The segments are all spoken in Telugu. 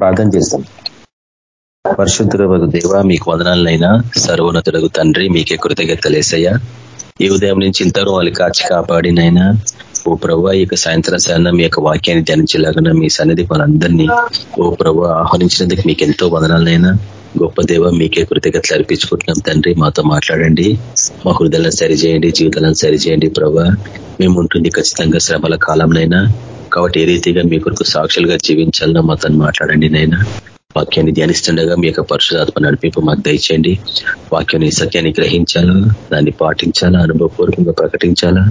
ప్రార్థన చేస్తాం. పరిశుద్ధుడు దేవ మీకు వదనాలనైనా సర్వోన్నతుడు తండ్రి మీకే కృతజ్ఞతలేసయ్యా ఈ ఉదయం నుంచి ఇంతవరకు వాళ్ళు కాచి కాపాడినైనా ఓ ప్రభు ఈ యొక్క సాయంత్రం సాయన మీ యొక్క వాక్యాన్ని ధ్యానించేలాగా మీ సన్నిధి వాళ్ళందరినీ ఓ ప్రభు ఆహ్వానించినందుకు మీకు ఎంతో వదనాలనైనా గొప్ప దేవ మీకే కృతజ్ఞతలు అర్పించుకుంటున్నాం తండ్రి మాతో మాట్లాడండి. మా హృదయాలను సరిచేయండి జీవితాలను సరిచేయండి ప్రభా మేము ఉంటుంది ఖచ్చితంగా శ్రమల కాలంనైనా కాబట్టి ఏ రీతిగా మీ కొరకు సాక్షులుగా జీవించాలన్నా మాతో మాట్లాడండి నైనా వాక్యాన్ని ధ్యానిస్తుండగా మీ యొక్క పరిశుధాత్మ నడిపింపు మాకు దయచేయండి. వాక్యాన్ని సత్యాన్ని గ్రహించాలా? దాన్ని పాటించాలా? అనుభవపూర్వకంగా ప్రకటించాలా?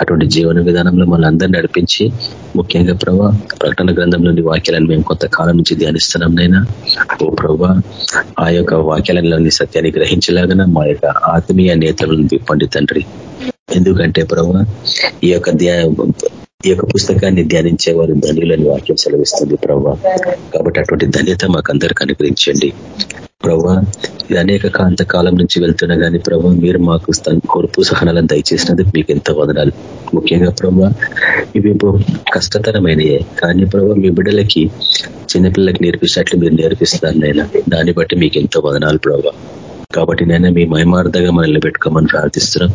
అటువంటి జీవన విధానంలో మనందరినీ నడిపించి ముఖ్యంగా ప్రభా ప్రకటన గ్రంథంలోని వాక్యాలను మేము కొంతకాలం నుంచి ధ్యానిస్తున్నాం నైనా ఓ ప్రభా ఆ యొక్క వాక్యాలలోని సత్యాన్ని గ్రహించలాగన? మా యొక్క ఆత్మీయ నేతలను విప్పండి తండ్రి. ఎందుకంటే ప్రభా ఈ యొక్క ఈ యొక్క పుస్తకాన్ని ధ్యానించేవారు ధనులని వాక్యం సెలవిస్తుంది ప్రవ్వా. కాబట్టి అటువంటి ధన్యత మాకందరికి అనుగ్రహించండి. ప్రవ్వా ఇది అనేక కాంత కాలం నుంచి వెళ్తున్నా కానీ ప్రభావ మీరు మాకు కొడుపు సహనాలను దయచేసినందుకు మీకు ఎంత వదనాలు. ముఖ్యంగా ప్రభావ ఇవి కష్టతరమైనయే. కానీ ప్రభా మీ బిడ్డలకి చిన్నపిల్లలకి నేర్పించినట్లు మీరు నేర్పిస్తున్నారు నైనా దాన్ని బట్టి మీకు ఎంతో వదనాలు ప్రభావ కాబట్టి నేను మీ మయమార్థగా మనల్ని పెట్టుకోమని ప్రార్థిస్తున్నాం.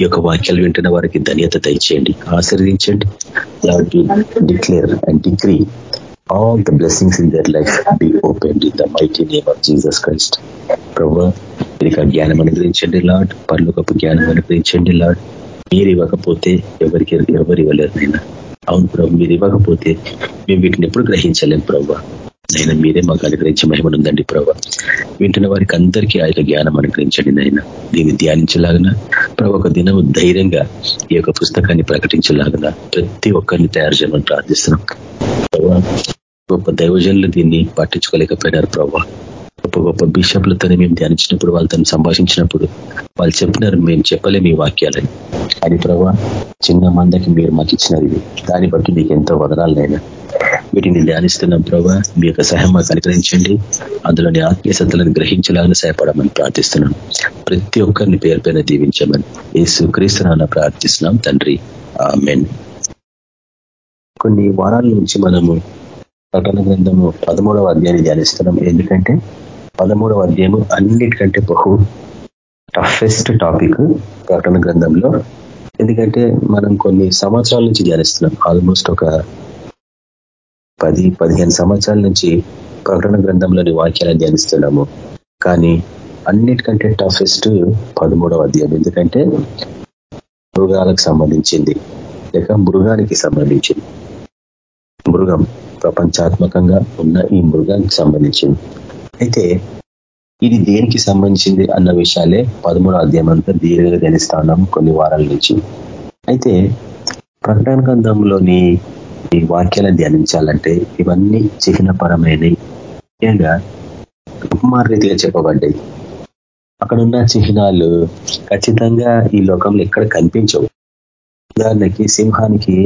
ఈ యొక్క వాక్యాలు వింటున్న వారికి ధన్యత దయచేయండి. ఆశీర్వదించండి. Declare and decree all the blessings in their life be open in the mighty name of Jesus Christ ప్రభావ మీకు జ్ఞానం అనుగ్రహించండి లాడ్ పర్లోకపు జ్ఞానం అనుగ్రహించండి లాడ్ మీరు ఇవ్వకపోతే ఎవరికి ఎవరు ఇవ్వలేరు నైనా అవును ప్రభు మీరు ఇవ్వకపోతే మేము వీటిని ఎప్పుడు గ్రహించలేము ప్రభావ నైనా మీరే మాకు అనుగ్రహించే మహిమనుందండి ప్రభావ వింటున్న వారికి అందరికీ ఆ యొక్క జ్ఞానం అనుగ్రహించండి నాయన. దీన్ని ధ్యానించలాగన ప్రభు ఒక దినం ధైర్యంగా ఈ యొక్క పుస్తకాన్ని ప్రకటించలాగన ప్రతి ఒక్కరిని తయారు చేయమని ప్రార్థిస్తున్నాం. ప్రభావ గొప్ప దైవజనులు దీన్ని పట్టించుకోలేకపోయినారు ప్రభావ గొప్ప గొప్ప బిషప్లతోనే మేము ధ్యానించినప్పుడు వాళ్ళతో సంభాషించినప్పుడు వాళ్ళు చెప్పినారు మేము చెప్పలేము ఈ వాక్యాలని. అది ప్రభా చిన్న మందకి మీరు మాకు ఇచ్చినారు దాన్ని బట్టి మీకు ఎంతో వదనాలనైనా వీటిని ధ్యానిస్తున్నాం ప్రభా మీ యొక్క సహాయం మాకు అనుగ్రహించండి. అందులోని ఆత్మీయ సత్తులను గ్రహించలాగానే సహాయపడమని ప్రార్థిస్తున్నాం. ప్రతి ఒక్కరిని పేరు పైన దీవించమని యేసు క్రీస్తునాన్న ప్రార్థిస్తున్నాం తండ్రి. మెన్ కొన్ని వారాల నుంచి మనము ప్రకటన గ్రంథము పదమూడవ అధ్యాయాన్ని ధ్యానిస్తున్నాం. ఎందుకంటే పదమూడవ అధ్యాయము అన్నిటికంటే బహు టఫెస్ట్ టాపిక్ ప్రకటన గ్రంథంలో. ఎందుకంటే మనం కొన్ని సంవత్సరాల నుంచి ధ్యానిస్తున్నాం. ఆల్మోస్ట్ ఒక పది పదిహేను సంవత్సరాల నుంచి ప్రకటన గ్రంథంలోని వాక్యాలను ధ్యానిస్తున్నాము. కానీ అన్నిటికంటే టఫెస్ట్ పదమూడవ అధ్యాయం. ఎందుకంటే మృగాలకు సంబంధించింది. లేక మృగానికి సంబంధించింది. మృగం ప్రపంచాత్మకంగా ఉన్న ఈ మృగానికి సంబంధించింది. అయితే ఇది దేనికి సంబంధించింది అన్న విషయాలే పదమూడో అధ్యాయం అంతా దీర్ఘంగా ధ్యానిస్తా ఉన్నాం కొన్ని వారాల నుంచి. అయితే ప్రకటన గ్రంథంలోని ఈ వాక్యాలను ధ్యానించాలంటే ఇవన్నీ చిహ్నపరమైనవి. ముఖ్యంగా ఉపమాన రీతిగా చెప్పబడ్డాయి. అక్కడున్న చిహ్నాలు ఖచ్చితంగా ఈ లోకంలో ఎక్కడ కనిపించవు. ఉదాహరణకి సింహానికి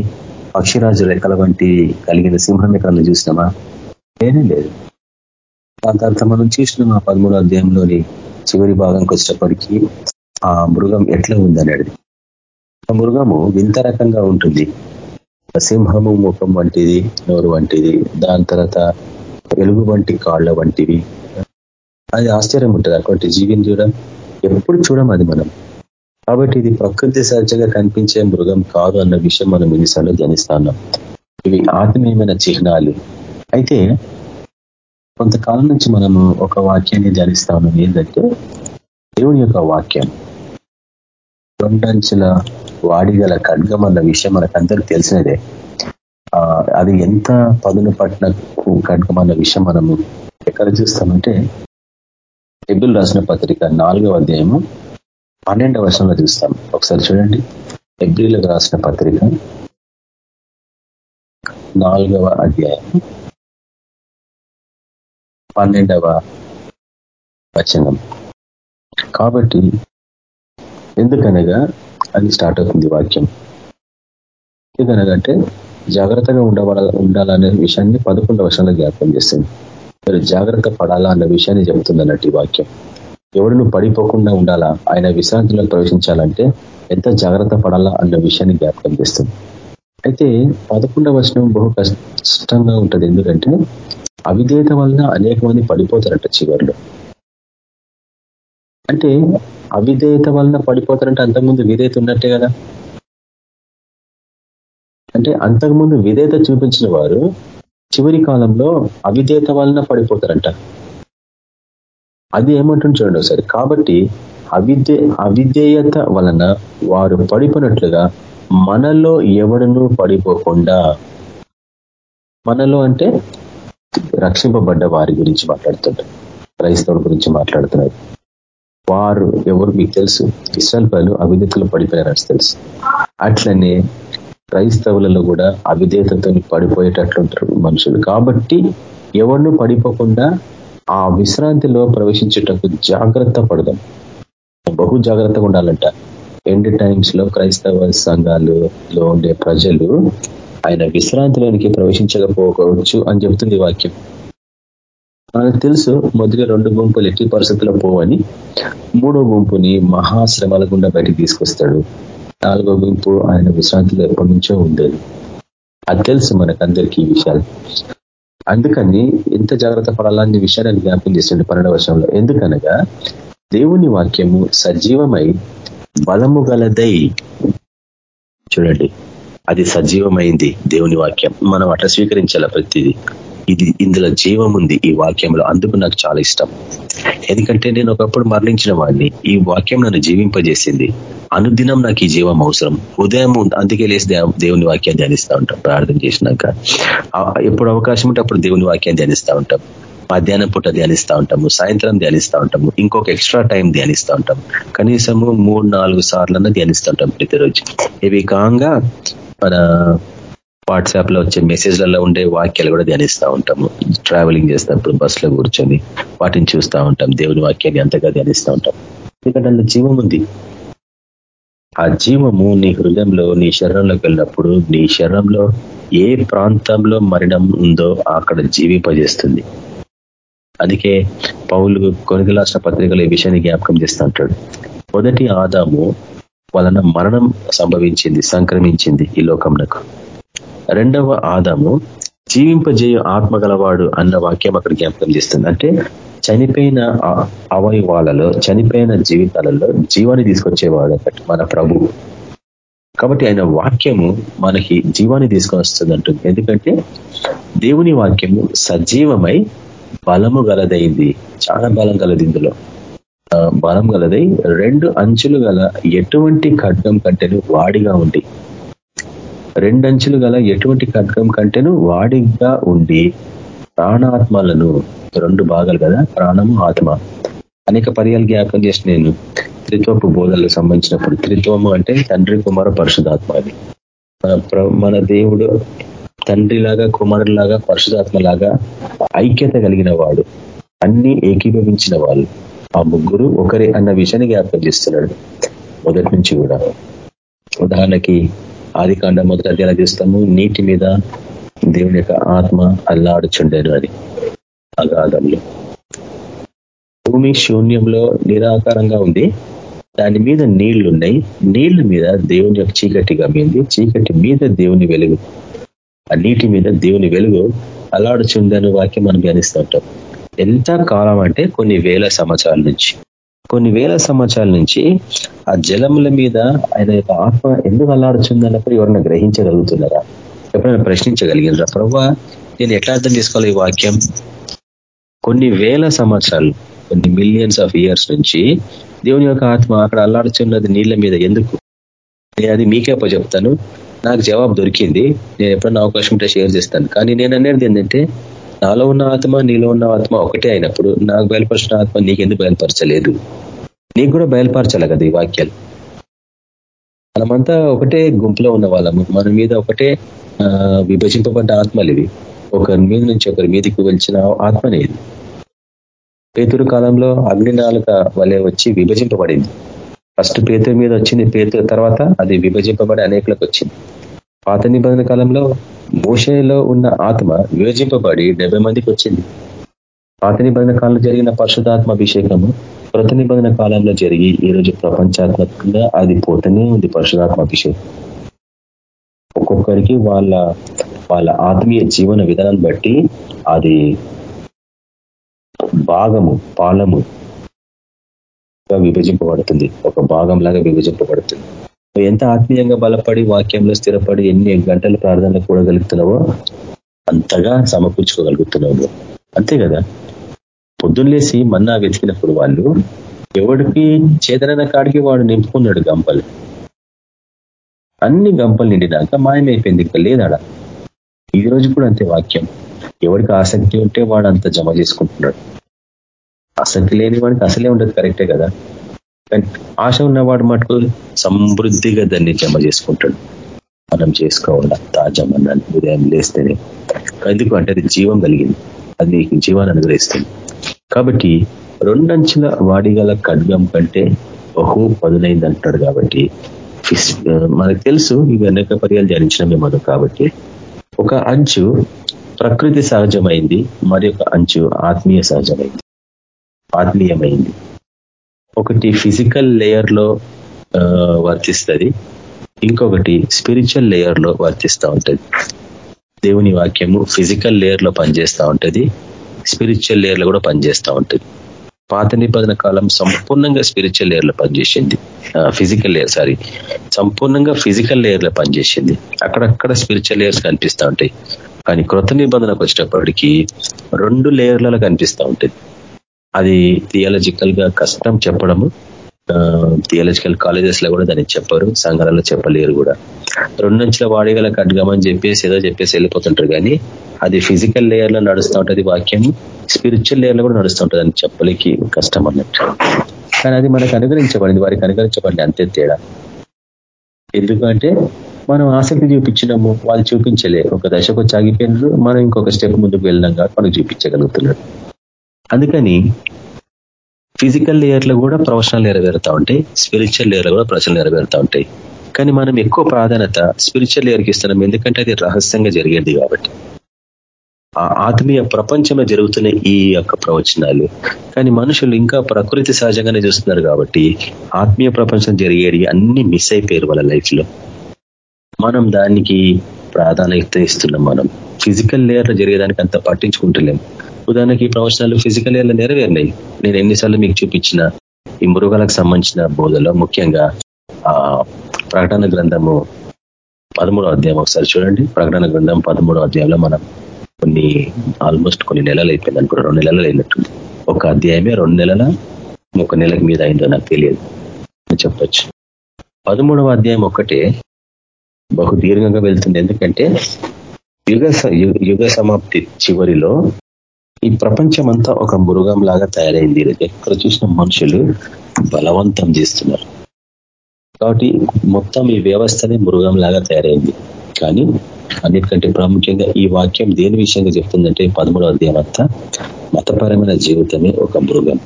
పక్షిరాజు రెక్కల వంటి కలిగిన సింహం ఎక్కడ చూసినామా? లేనే లేదు. దాని తర్వాత మనం చూసినాం ఆ పదమూడో అధ్యాయంలోని చివరి భాగంకి వచ్చేటప్పటికీ ఆ మృగం ఎట్లా ఉందనేది. ఆ మృగము వింత రకంగా ఉంటుంది. సింహము ముఖం వంటిది నోరు వంటిది దాని తర్వాత ఎలుగు వంటి కాళ్ళ వంటివి. అది ఆశ్చర్యం ఉంటుంది. అటువంటి జీవిని చూడం ఎప్పుడు చూడం అది మనం. కాబట్టి ఇది ప్రకృతి సహజంగా కనిపించే మృగం కాదు అన్న విషయం మనం ఇన్నిసార్లు జనిస్తున్నాం ఇవి ఆత్మీయమైన చిహ్నాలు. అయితే కొంతకాలం నుంచి మనము ఒక వాక్యాన్ని ధ్యానిస్తా ఉన్నాం ఏంటంటే దేవుని యొక్క వాక్యం. రెండంచుల వాడిగల ఖడ్గం అన్న విషయం మనకందరికి తెలిసినదే. అది ఎంత పదును పట్టిన ఖడ్గం అన్న విషయం మనము ఎక్కడ చూస్తామంటే ఎబ్బుల్ రాసిన పత్రిక నాలుగవ అధ్యాయము పన్నెండవ వర్షంలో చూస్తాం. ఒకసారి చూడండి. ఎబ్రిల్ రాసిన పత్రిక నాలుగవ అధ్యాయం పన్నెండవ వచనం. కాబట్టి ఎందుకనగా అది స్టార్ట్ అవుతుంది వాక్యం. ఎందుకనగంటే జాగ్రత్తగా ఉండబడ ఉండాలనే విషయాన్ని పదకొండు వర్షంలో జ్ఞాపకం చేస్తుంది. మీరు జాగ్రత్త పడాలా అన్న విషయాన్ని చెబుతుంది అన్నట్టు ఈ వాక్యం. ఎవడు నువ్వు పడిపోకుండా ఉండాలా ఆయన విశ్రాంతిలో ప్రవేశించాలంటే ఎంత జాగ్రత్త పడాలా అన్న విషయాన్ని జ్ఞాపకం చేస్తుంది. అయితే పదకొండవ వచనం బహు కష్టంగా ఉంటుంది. ఎందుకంటే అవిధేత వలన అనేక మంది పడిపోతారంట చివరిలో. అంటే అవిధేయత వలన పడిపోతారంటే అంతకుముందు విధేయత ఉన్నట్టే కదా? అంటే అంతకుముందు విధేయత చూపించిన వారు చివరి కాలంలో అవిధేయత వలన పడిపోతారంట. అది ఏమంటుంది చూడండి ఒకసారి. కాబట్టి అవిధే అవిధేయత వలన వారు పడిపోయినట్లుగా మనలో ఎవడను పడిపోకుండా మనలో అంటే రక్షింపబడ్డ వారి గురించి మాట్లాడుతుంటారు. క్రైస్తవుల గురించి మాట్లాడుతున్నారు. వారు ఎవరు మీకు తెలుసు? ఇస్రాయల్ పనులు అవిధేతలు పడిపోయారని తెలుసు. అట్లనే క్రైస్తవులలో కూడా అవిధేతతో పడిపోయేటట్లుంటారు మనుషులు. కాబట్టి ఎవరు పడిపోకుండా ఆ విశ్రాంతిలో ప్రవేశించేటప్పుడు జాగ్రత్త పడదాం. బహు జాగ్రత్తగా ఉండాలంట. ఎండ్ టైమ్స్లో క్రైస్తవ సంఘాలలో ఉండే ప్రజలు ఆయన విశ్రాంతిలోనికి ప్రవేశించకపోవచ్చు అని చెబుతుంది వాక్యం. మనకు తెలుసు మొదటి రెండు గుంపులు ఎట్టి పరిస్థితుల్లో పోవని మూడో గుంపుని మహాశ్రమాల గుండా బయటికి తీసుకొస్తాడు. నాలుగో గుంపు ఆయన విశ్రాంతిలో ఎప్పటి నుంచో ఉండేది. అది తెలుసు మనకందరికీ ఈ విషయాలు. అందుకని ఎంత జాగ్రత్త పడాలని విషయాన్ని జ్ఞాపకం చేసిండు పన్నెండు వర్షంలో ఎందుకనగా దేవుని వాక్యము సజీవమై బలము గలదై చూడండి. అది సజీవమైంది దేవుని వాక్యం. మనం అట్లా స్వీకరించాల ప్రతిదీ? ఇది ఇందులో జీవం ఉంది ఈ వాక్యంలో. అందుకు నాకు చాలా ఇష్టం. ఎందుకంటే నేను ఒకప్పుడు మరణించిన వాడిని. ఈ వాక్యం నన్ను జీవింపజేసింది. అనుదినం నాకు ఈ జీవం అవసరం. ఉదయం అందుకే లేసి దేవుని వాక్యాన్ని ధ్యానిస్తూ ఉంటాం. ప్రార్థన చేసినాక. ఎప్పుడు అవకాశం ఉంటే అప్పుడు దేవుని వాక్యాన్ని ధ్యానిస్తూ ఉంటాం. మధ్యాహ్నం పూట ధ్యానిస్తూ ఉంటాము. సాయంత్రం ధ్యానిస్తూ ఉంటాము. ఇంకొక ఎక్స్ట్రా టైం ధ్యానిస్తూ ఉంటాం. కనీసము మూడు నాలుగు సార్లన్నా ధ్యానిస్తూ ఉంటాం ప్రతిరోజు. ఇవి కాంగా మన వాట్సాప్లో వచ్చే మెసేజ్లలో ఉండే వాక్యాలు కూడా ధ్యానిస్తూ ఉంటాము. ట్రావెలింగ్ చేసినప్పుడు బస్సులో కూర్చొని వాటిని చూస్తూ ఉంటాం. దేవుని వాక్యాన్ని అంతగా ధ్యానిస్తూ ఉంటాం. ఎందుకంటే అందులో జీవం ఉంది. ఆ జీవము నీ హృదయంలో నీ శరీరంలోకి వెళ్ళినప్పుడు నీ శరీరంలో ఏ ప్రాంతంలో మరణం ఉందో అక్కడ జీవింపజేస్తుంది. అందుకే పౌలు కొనుగలాసిన పత్రికలు ఈ విషయాన్ని జ్ఞాపకం చేస్తూ ఉంటాడు. మొదటి ఆదాము వలన మరణం సంభవించింది సంక్రమించింది ఈ లోకంలో రెండవ ఆదాము జీవింపజేయ ఆత్మగలవాడు అన్న వాక్యం అక్కడ జ్ఞాపకం చేస్తుంది. అంటే చనిపోయిన అవయవాలలో చనిపోయిన జీవితాలలో జీవాన్ని తీసుకొచ్చేవాడు మన ప్రభు. కాబట్టి ఆయన వాక్యము మనకి జీవాన్ని తీసుకొని వస్తుంది అంటుంది. ఎందుకంటే దేవుని వాక్యము సజీవమై బలము గలదైంది చాలా బలం గలది ఇందులో. బలం గలదై. రెండు అంచులు గల ఎటువంటి ఖడ్గం కంటేను వాడిగా ఉండి. రెండంచులు గల ఎటువంటి ఖడ్గం కంటేను వాడిగా ఉండి ప్రాణాత్మలను రెండు భాగాలు కదా ప్రాణము ఆత్మ. అనేక పర్యాలు జ్ఞాపకం చేసి నేను. త్రిత్వపు బోధనలకు సంబంధించినప్పుడు త్రిత్వము అంటే తండ్రి కుమార పరిశుధాత్మ అది మన దేవుడు తండ్రిలాగా కుమారులాగా పరిశుధాత్మలాగా ఐక్యత కలిగిన వాడు. అన్ని ఏకీభవించిన వాళ్ళు. ఆ ముగ్గురు ఒకరే అన్న విషయాన్ని జ్ఞాపకం చేస్తున్నాడు. మొదటి నుంచి కూడా. ఉదాహరణకి ఆది కాండ మొదటి అధ్యాయం చూస్తాము నీటి మీద దేవుని యొక్క ఆత్మ అల్లాడుచుండేను అది అగాధంలో. భూమి శూన్యంలో నిరాకారంగా ఉంది. దాని మీద నీళ్ళు ఉన్నాయి నీళ్ళ మీద దేవుని యొక్క చీకటి గమ్మింది చీకటి మీద దేవుని వెలుగు. ఆ నీటి మీద దేవుని వెలుగు అల్లాడుచుందని వాక్యం మనం ధ్యానిస్తూ ఉంటాం. ఎంత కాలం అంటే కొన్ని వేల సంవత్సరాల నుంచి. కొన్ని వేల సంవత్సరాల నుంచి ఆ జలముల మీద ఆయన యొక్క ఆత్మ ఎందుకు అల్లాడుచుందన్నప్పుడు ఎవరైనా గ్రహించగలుగుతున్నారా? ఎప్పుడైనా ప్రశ్నించగలిగినరా? ప్రభావ నేను ఎట్లా అర్థం చేసుకోవాలి ఈ వాక్యం? కొన్ని వేల సంవత్సరాలు కొన్ని మిలియన్స్ ఆఫ్ ఇయర్స్ నుంచి దేవుని యొక్క ఆత్మ అక్కడ అల్లాడుచున్నది నీళ్ళ మీద ఎందుకు? నేను అది మీకే చెప్తాను నాకు జవాబు దొరికింది. నేను ఎప్పుడన్నా అవకాశం ఉంటే షేర్ చేస్తాను. కానీ నేను అనేది ఏంటంటే నాలో ఉన్న ఆత్మ నీలో ఉన్న ఆత్మ ఒకటే అయినప్పుడు నాకు బయలుపరిచిన ఆత్మ నీకెందుకు బయలుపరచలేదు? నీకు కూడా బయలుపరచాలి కదా ఈ వాక్యాలు. మనమంతా ఒకటే గుంపులో ఉన్న వాళ్ళము. మన మీద ఒకటే విభజింపబడ్డ ఆత్మలు ఇవి. ఒకరి మీద నుంచి ఒకరి మీదకి వెళ్చిన ఆత్మనే ఇది. పేతురు కాలంలో అగ్ని నాలుక వలె వచ్చి విభజింపబడింది. ఫస్ట్ పేతురు మీద వచ్చింది పేతురు తర్వాత అది విభజింపబడి అనేకులకు వచ్చింది. పాత నిబంధన కాలంలో మోషేలో ఉన్న ఆత్మ విభజింపబడి డెబ్బై మందికి వచ్చింది. పాత నిబంధన కాలంలో జరిగిన పరిశుధాత్మ అభిషేకము కృత నిబంధన కాలంలో జరిగి ఈరోజు ప్రపంచాత్మకంగా అది పోతూనే ఉంది పరిశుధాత్మ అభిషేకం. ఒక్కొక్కరికి వాళ్ళ వాళ్ళ ఆత్మీయ జీవన విధానం బట్టి అది భాగము పాలము విభజింపబడుతుంది. ఒక భాగం లాగా విభజింపబడుతుంది. ఎంత ఆత్మీయంగా బలపడి వాక్యంలో స్థిరపడి ఎన్ని గంటల ప్రార్థనలు కూడగలుగుతున్నావో అంతగా సమకూర్చుకోగలుగుతున్నావు అంతే కదా? పొద్దున్నేసి మన్నా వెతికినప్పుడు వాళ్ళు ఎవడికి చేతనైన కాడికి వాడు నింపుకున్నాడు గంపలు. అన్ని గంపలు నిండినాక మాయమైపోయింది ఇంకా లేదాడ? ఈ రోజు కూడా అంతే వాక్యం. ఎవరికి ఆసక్తి ఉంటే వాడు అంత జమ చేసుకుంటున్నాడు. ఆసక్తి లేని వాడికి అసలే ఉండదు కరెక్టే కదా? కానీ ఆశ ఉన్నవాడు మటుకు సమృద్ధిగా దాన్ని జమ చేసుకుంటాడు. మనం చేసుకోవాలా తాజమన్నాను ఉదయం లేస్తేనే. ఎందుకు అంటే అది జీవం కలిగింది. అది నీకు జీవాన్ని అనుగ్రహిస్తుంది. కాబట్టి రెండంచుల వాడిగల ఖడ్గం కంటే బహు పదునైంది అంటాడు కాబట్టి మనకు తెలుసు ఇవి అనేక పర్యాలు ధ్యానించినమే మనం కాబట్టి ఒక అంచు ప్రకృతి సహజమైంది మరి ఒక అంచు ఆత్మీయ సహజమైంది ఆత్మీయమైంది. ఒకటి ఫిజికల్ లేయర్లో వర్తిస్తుంది. ఇంకొకటి స్పిరిచువల్ లేయర్లో వర్తిస్తూ ఉంటుంది. దేవుని వాక్యము ఫిజికల్ లేయర్లో పనిచేస్తూ ఉంటుంది. స్పిరిచువల్ లేయర్లో కూడా పనిచేస్తూ ఉంటుంది. పాత నిబంధన కాలం సంపూర్ణంగా స్పిరిచువల్ లేయర్లో పనిచేసింది. Physical layer sorry. సంపూర్ణంగా ఫిజికల్ లేయర్లో పనిచేసింది. అక్కడక్కడ స్పిరిచువల్ లేయర్స్ కనిపిస్తూ ఉంటాయి. కానీ కృత నిబంధనకు వచ్చినప్పటికీ రెండు లేయర్లలో కనిపిస్తూ ఉంటుంది. అది థియాలజికల్గా కష్టం చెప్పడము. థియాలజికల్ కాలేజెస్లో కూడా దాన్ని చెప్పరు సంఘాలలో చెప్పలేరు కూడా. రెండంచుల వాడిగల కడ్గమని చెప్పేసి ఏదో చెప్పేసి వెళ్ళిపోతుంటారు కానీ అది ఫిజికల్ లేయర్లో నడుస్తూ ఉంటుంది వాక్యం స్పిరిచువల్ లేయర్లో కూడా నడుస్తూ ఉంటుంది అని చెప్పలేకి కష్టం అన్నట్టు. కానీ అది మనకు అనుగ్రహించబడింది వారికి అనుగ్రహించబడింది అంతే తేడా. ఎందుకంటే మనం ఆసక్తి చూపించినాము వాళ్ళు చూపించలే. ఒక దశకు ఆగిపోయినారు మనం ఇంకొక స్టెప్ ముందుకు వెళ్ళినాం కాబట్టి మనకు చూపించగలుగుతున్నాడు. అందుకని ఫిజికల్ లేయర్లో కూడా ప్రవచనాలు నెరవేరుతూ ఉంటాయి స్పిరిచువల్ లేయర్లో కూడా ప్రవచనాలు నెరవేరుతూ ఉంటాయి. కానీ మనం ఎక్కువ ప్రాధాన్యత స్పిరిచువల్ లేయర్కి ఇస్తున్నాం ఎందుకంటే అది రహస్యంగా జరిగేది కాబట్టి. ఆ ఆత్మీయ ప్రపంచంలో జరుగుతున్న ఈ యొక్క ప్రవచనాలు కానీ మనుషులు ఇంకా ప్రకృతి సహజంగానే చూస్తున్నారు కాబట్టి ఆత్మీయ ప్రపంచం జరిగేది అన్ని మిస్ అయిపోయారు వాళ్ళ లైఫ్లో. మనం దానికి ప్రాధాన్యత ఇస్తున్నాం మనం. ఫిజికల్ లేయర్లో జరిగేదానికి అంత పట్టించుకుంటలేం. ఉదాహరణకి ఈ ప్రవచనాలు ఫిజికల్ ఇయర్లో నెరవేరినాయి. నేను ఎన్నిసార్లు మీకు చూపించిన ఈ మృగాలకు సంబంధించిన బోధలో ముఖ్యంగా ఆ ప్రకటన గ్రంథము పదమూడో అధ్యాయం ఒకసారి చూడండి. ప్రకటన గ్రంథం పదమూడో అధ్యాయంలో మనం కొన్ని ఆల్మోస్ట్ కొన్ని నెలలు అయిపోయింది అనుకో రెండు నెలలు అయినట్టుంది. ఒక అధ్యాయమే రెండు నెలల ఒక నెలకు మీద అయిందో నాకు తెలియదు. చెప్పచ్చు. పదమూడవ అధ్యాయం ఒక్కటే బహు దీర్ఘంగా వెళ్తుంది. ఎందుకంటే యుగ యుగ సమాప్తి చివరిలో ఈ ప్రపంచం అంతా ఒక మృగం లాగా తయారైంది ఎక్కడ చూసిన మనుషులు బలవంతం చేస్తున్నారు. కాబట్టి మొత్తం ఈ వ్యవస్థనే మృగం లాగా తయారైంది. కానీ అన్నిటికంటే ప్రాముఖ్యంగా ఈ వాక్యం దేని విషయంగా చెప్తుందంటే పదమూడవ అధ్యాయం అంతా మతపరమైన జీవితమే ఒక మృగం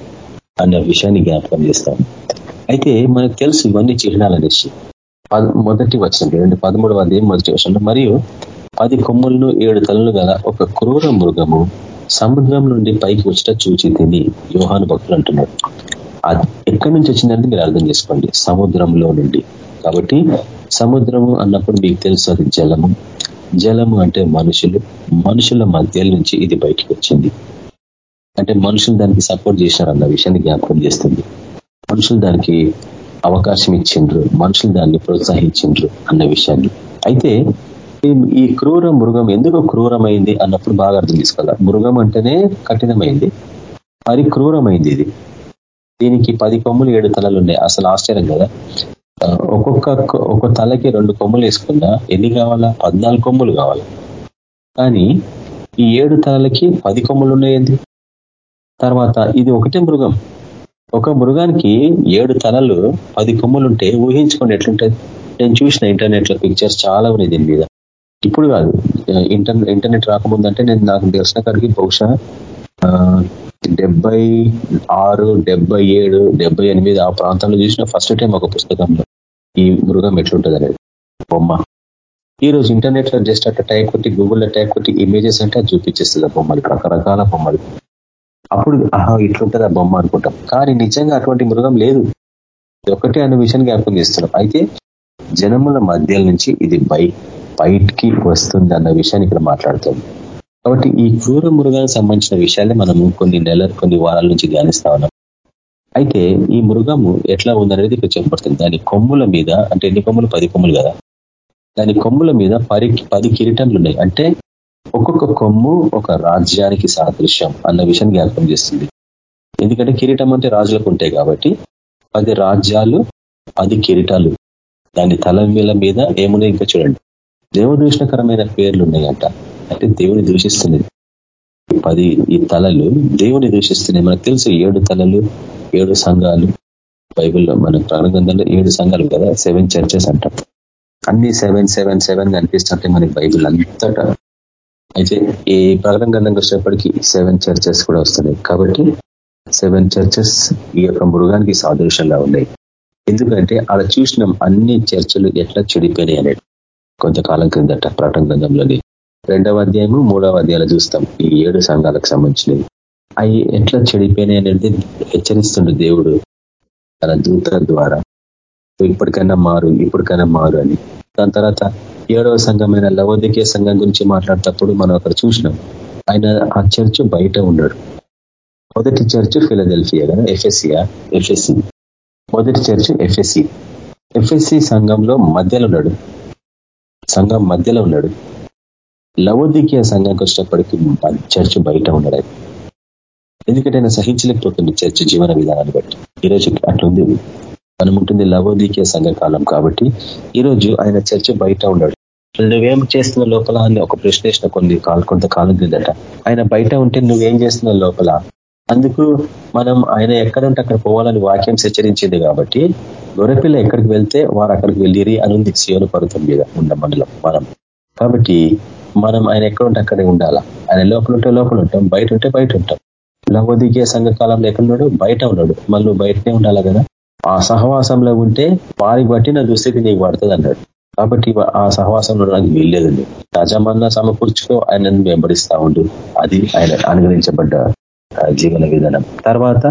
అన్న విషయాన్ని జ్ఞాపకం చేస్తాం. అయితే మనకు తెలుసు ఇవన్నీ చిహ్నాలనేసి మొదటి వచ్చింది రెండు పదమూడవ అధ్యాయం మొదటి వచ్చిన మరియు పది కొమ్ములను ఏడు తలలు గల ఒక క్రూర మృగము సముద్రం నుండి పైకి వచ్చిన చూచి తిని యోహాను భక్తులు అంటున్నారు. అది ఎక్కడి నుంచి వచ్చిందంటే మీరు అర్థం చేసుకోండి. సముద్రంలో నుండి. కాబట్టి సముద్రము అన్నప్పుడు మీకు తెలుసు అది జలము. జలము అంటే మనుషులు. మనుషుల మధ్య నుంచి ఇది బయటకు వచ్చింది. అంటే మనుషులు దానికి సపోర్ట్ చేశారు అన్న విషయాన్ని జ్ఞాపకం చేస్తుంది. మనుషులు దానికి అవకాశం ఇచ్చిండ్రు. మనుషులు దాన్ని ప్రోత్సహించిండ్రు అన్న విషయాన్ని. అయితే ఈ క్రూర మృగం ఎందుకు క్రూరమైంది అన్నప్పుడు బాగా అర్థం తీసుకోవాలి మృగం అంటేనే కఠినమైంది. మరి క్రూరమైంది ఇది. దీనికి పది కొమ్ములు ఏడు తలలు ఉన్నాయి. అసలు ఆశ్చర్యం కదా. ఒక్కొక్క ఒక్కొక్క తలకి రెండు కొమ్ములు వేసుకున్నా ఎన్ని కావాలా? పద్నాలుగు కొమ్ములు కావాలి. కానీ ఈ ఏడు తలలకి పది కొమ్ములు ఉన్నాయండి తర్వాత ఇది ఒకటే మృగం. ఒక మృగానికి ఏడు తలలు పది కొమ్ములు ఉంటే ఊహించుకోండి ఎట్లుంటుంది? నేను చూసిన ఇంటర్నెట్లో పిక్చర్స్ చాలా ఉన్నాయి దీని మీద. ఇప్పుడు కాదు. ఇంటర్నెట్ ఇంటర్నెట్ రాకముందంటే నేను నాకు తెలిసిన కాడికి బహుశా డెబ్బై ఆరు డెబ్బై ఏడు డెబ్బై ఎనిమిది ఆ ప్రాంతంలో చూసిన ఫస్ట్ టైం ఒక పుస్తకంలో ఈ మృగం ఎట్లుంటుంది అనేది బొమ్మ ఈరోజు ఇంటర్నెట్లో ఇంటర్నెట్లో జస్ట్ అట్లా టైప్ కొట్టి గూగుల్లో టైప్ కొట్టి ఇమేజెస్ అంటే అది చూపించేస్తుంది ఆ బొమ్మలు రకరకాల బొమ్మలు. అప్పుడు ఆహా ఇట్లుంటుంది ఆ బొమ్మ అనుకుంటాం. కానీ నిజంగా అటువంటి మృగం లేదు. ఒకటే అనే విషయాన్ని జ్ఞాపకం చేస్తున్నాం. అయితే జనముల మధ్య నుంచి ఇది బై బయటికి వస్తుంది అన్న విషయాన్ని ఇక్కడ మాట్లాడుతుంది కాబట్టి ఈ క్రూర మృగానికి సంబంధించిన విషయాలే మనము కొన్ని నెల కొన్ని వారాల నుంచి ధ్యానిస్తా ఉన్నాం. అయితే ఈ మృగము ఎట్లా ఉందనేది ఇక్కడ చెప్పబడుతుంది. దాని కొమ్ముల మీద అంటే ఎన్ని కొమ్ములు? పది కొమ్ములు కదా. దాని కొమ్ముల మీద పది పది కిరీటంలు ఉన్నాయి. అంటే ఒక్కొక్క కొమ్ము ఒక రాజ్యానికి సాదృశ్యం అన్న విషయాన్ని జ్ఞాపకం చేస్తుంది. ఎందుకంటే కిరీటం అంటే రాజులకు ఉంటాయి కాబట్టి పది రాజ్యాలు పది కిరీటాలు. దాని తల మీద ఏమున్నాయి? ఇంకా చూడండి. దేవదూషణకరమైన పేర్లు ఉన్నాయంట అంటే దేవుని దూషిస్తుంది పది ఈ తలలు దేవుని దూషిస్తున్నాయి మనకు తెలుసు ఏడు తలలు ఏడు సంఘాలు. బైబిల్లో మన ప్రాణగంధంలో ఏడు సంఘాలు కదా సెవెన్ చర్చెస్ అంటాం. అన్ని సెవెన్ సెవెన్ సెవెన్ కనిపిస్తుంటే మనకి బైబిల్ అంతటా. అయితే ఈ ప్రకటన గంధంగా వచ్చేప్పటికీ సెవెన్ చర్చెస్ కూడా వస్తున్నాయి. కాబట్టి సెవెన్ చర్చెస్ ఈ యొక్క మృగానికి సాదృశ్యంగా ఉన్నాయి. ఎందుకంటే అలా చూసినాం అన్ని చర్చలు ఎట్లా చెడిపోయినాయి అనేది. కొంతకాలం క్రిందట ప్రకటన గ్రంథంలోని రెండవ అధ్యాయము మూడవ అధ్యాయాలు చూస్తాం. ఈ ఏడు సంఘాలకు సంబంధించినవి. అవి ఎట్లా చెడిపోయినాయి అనేది హెచ్చరిస్తుండే దేవుడు. తన దూతల ద్వారా ఇప్పటికైనా మారు ఇప్పటికైనా మారు అని. దాని తర్వాత ఏడవ సంఘమైన లవోదికీయ సంఘం గురించి మాట్లాడేటప్పుడు మనం అక్కడ చూసినాం. ఆయన ఆ చర్చ్ బయట ఉన్నాడు. మొదటి చర్చ్ ఫిలదెల్ఫియా కదా? ఎఫ్ఎస్సియా ఎఫ్ఎస్సి మొదటి చర్చ్ ఎఫ్ఎస్సి ఎఫ్ఎస్సి సంఘంలో మధ్యలో ఉన్నాడు. సంఘం మధ్యలో ఉన్నాడు. లవోదికీయ సంఘంకి వచ్చినప్పటికీ చర్చ్ బయట ఉన్నాడు ఎందుకంటే ఆయన సహించలేకపోతుంది చర్చ్ జీవన విధానాన్ని బట్టి. ఈరోజు అట్లుంది. మనం ఉంటుంది లవోదికీయ సంఘ కాలం కాబట్టి ఈరోజు ఆయన చర్చ బయట ఉన్నాడు. నువ్వేం చేస్తున్న లోపల అని ఒక ప్రశ్న వేసిన కొన్ని కొంతకాలం క్రిందట. ఆయన బయట ఉంటే నువ్వేం చేస్తున్న లోపల? అందుకు మనం ఆయన ఎక్కడంటే అక్కడ పోవాలని వాక్యం హెచ్చరించింది కాబట్టి గొర్రెపిల్ల ఎక్కడికి వెళ్తే వారు అక్కడికి వెళ్ళిరి అని ఉంది శివను పర్వతం మీద ఉన్న మండలం మనం కాబట్టి మనం ఆయన ఎక్కడ ఉంటే అక్కడే ఉండాలా? ఆయన లోపల ఉంటే లోపల ఉంటాం బయట ఉంటే బయట ఉంటాం. లవోదిగే సంఘకాలంలో ఎక్కడున్నాడు బయట ఉన్నాడు. మళ్ళీ బయటనే ఉండాలి కదా? ఆ సహవాసంలో ఉంటే వారికి బట్టి నా దుస్థితి నీకు పడుతుంది అన్నాడు. కాబట్టి ఆ సహవాసంలో నాకు వీల్లేదండి రాజమన్న సమకూర్చుకో ఆయన వెంబడిస్తా ఉండు. అది ఆయన అనుగ్రహించబడ్డ జీవన విధానం. తర్వాత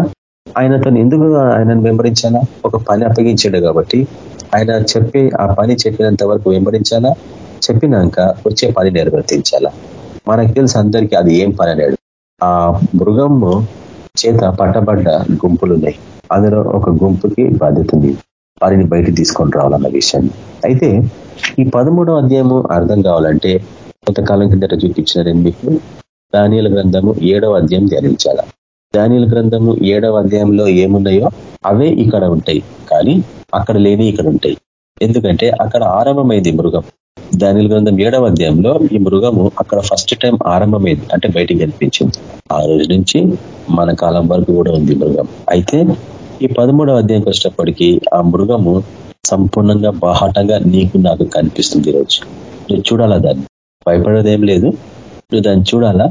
ఆయనతో ఎందుకు ఆయనను వెంబడించాలా ఒక పని అప్పగించాడు కాబట్టి ఆయన చెప్పి ఆ పని చెప్పినంత వరకు వెంబడించాలా? చెప్పినాక వచ్చే పని నిర్వర్తించాలా? మనకు తెలుసు అందరికీ అది ఏం పని అన్నాడు ఆ మృగము చేత పట్టబడ్డ గుంపులు ఉన్నాయి అందులో ఒక గుంపుకి బాధ్యత ఉంది. వారిని బయట తీసుకొని రావాలన్న విషయాన్ని అయితే ఈ పదమూడవ అధ్యాయము అర్థం కావాలంటే కొంతకాలం కిందట చూపించిన నేను మీకు? దానియల గ్రంథము ఏడవ అధ్యాయం ధ్యానించాల? దానియల గ్రంథము ఏడవ అధ్యాయంలో ఏమున్నాయో అవే ఇక్కడ ఉంటాయి. కానీ అక్కడ లేని ఇక్కడ ఉంటాయి. ఎందుకంటే అక్కడ ఆరంభమైంది మృగం. దానిల గ్రంథం ఏడవ అధ్యాయంలో ఈ మృగము అక్కడ ఫస్ట్ టైం ఆరంభమైంది. అంటే బయటికి కనిపించింది. ఆ రోజు నుంచి మన కాలం వరకు కూడా ఉంది మృగం. అయితే ఈ పదమూడవ అధ్యాయంకి వచ్చేటప్పటికీ ఆ మృగము సంపూర్ణంగా బాహాటంగా నీకు నాకు కనిపిస్తుంది ఈరోజు నువ్వు చూడాలా దాన్ని? భయపడేదేం లేదు. నువ్వు దాన్ని చూడాలా?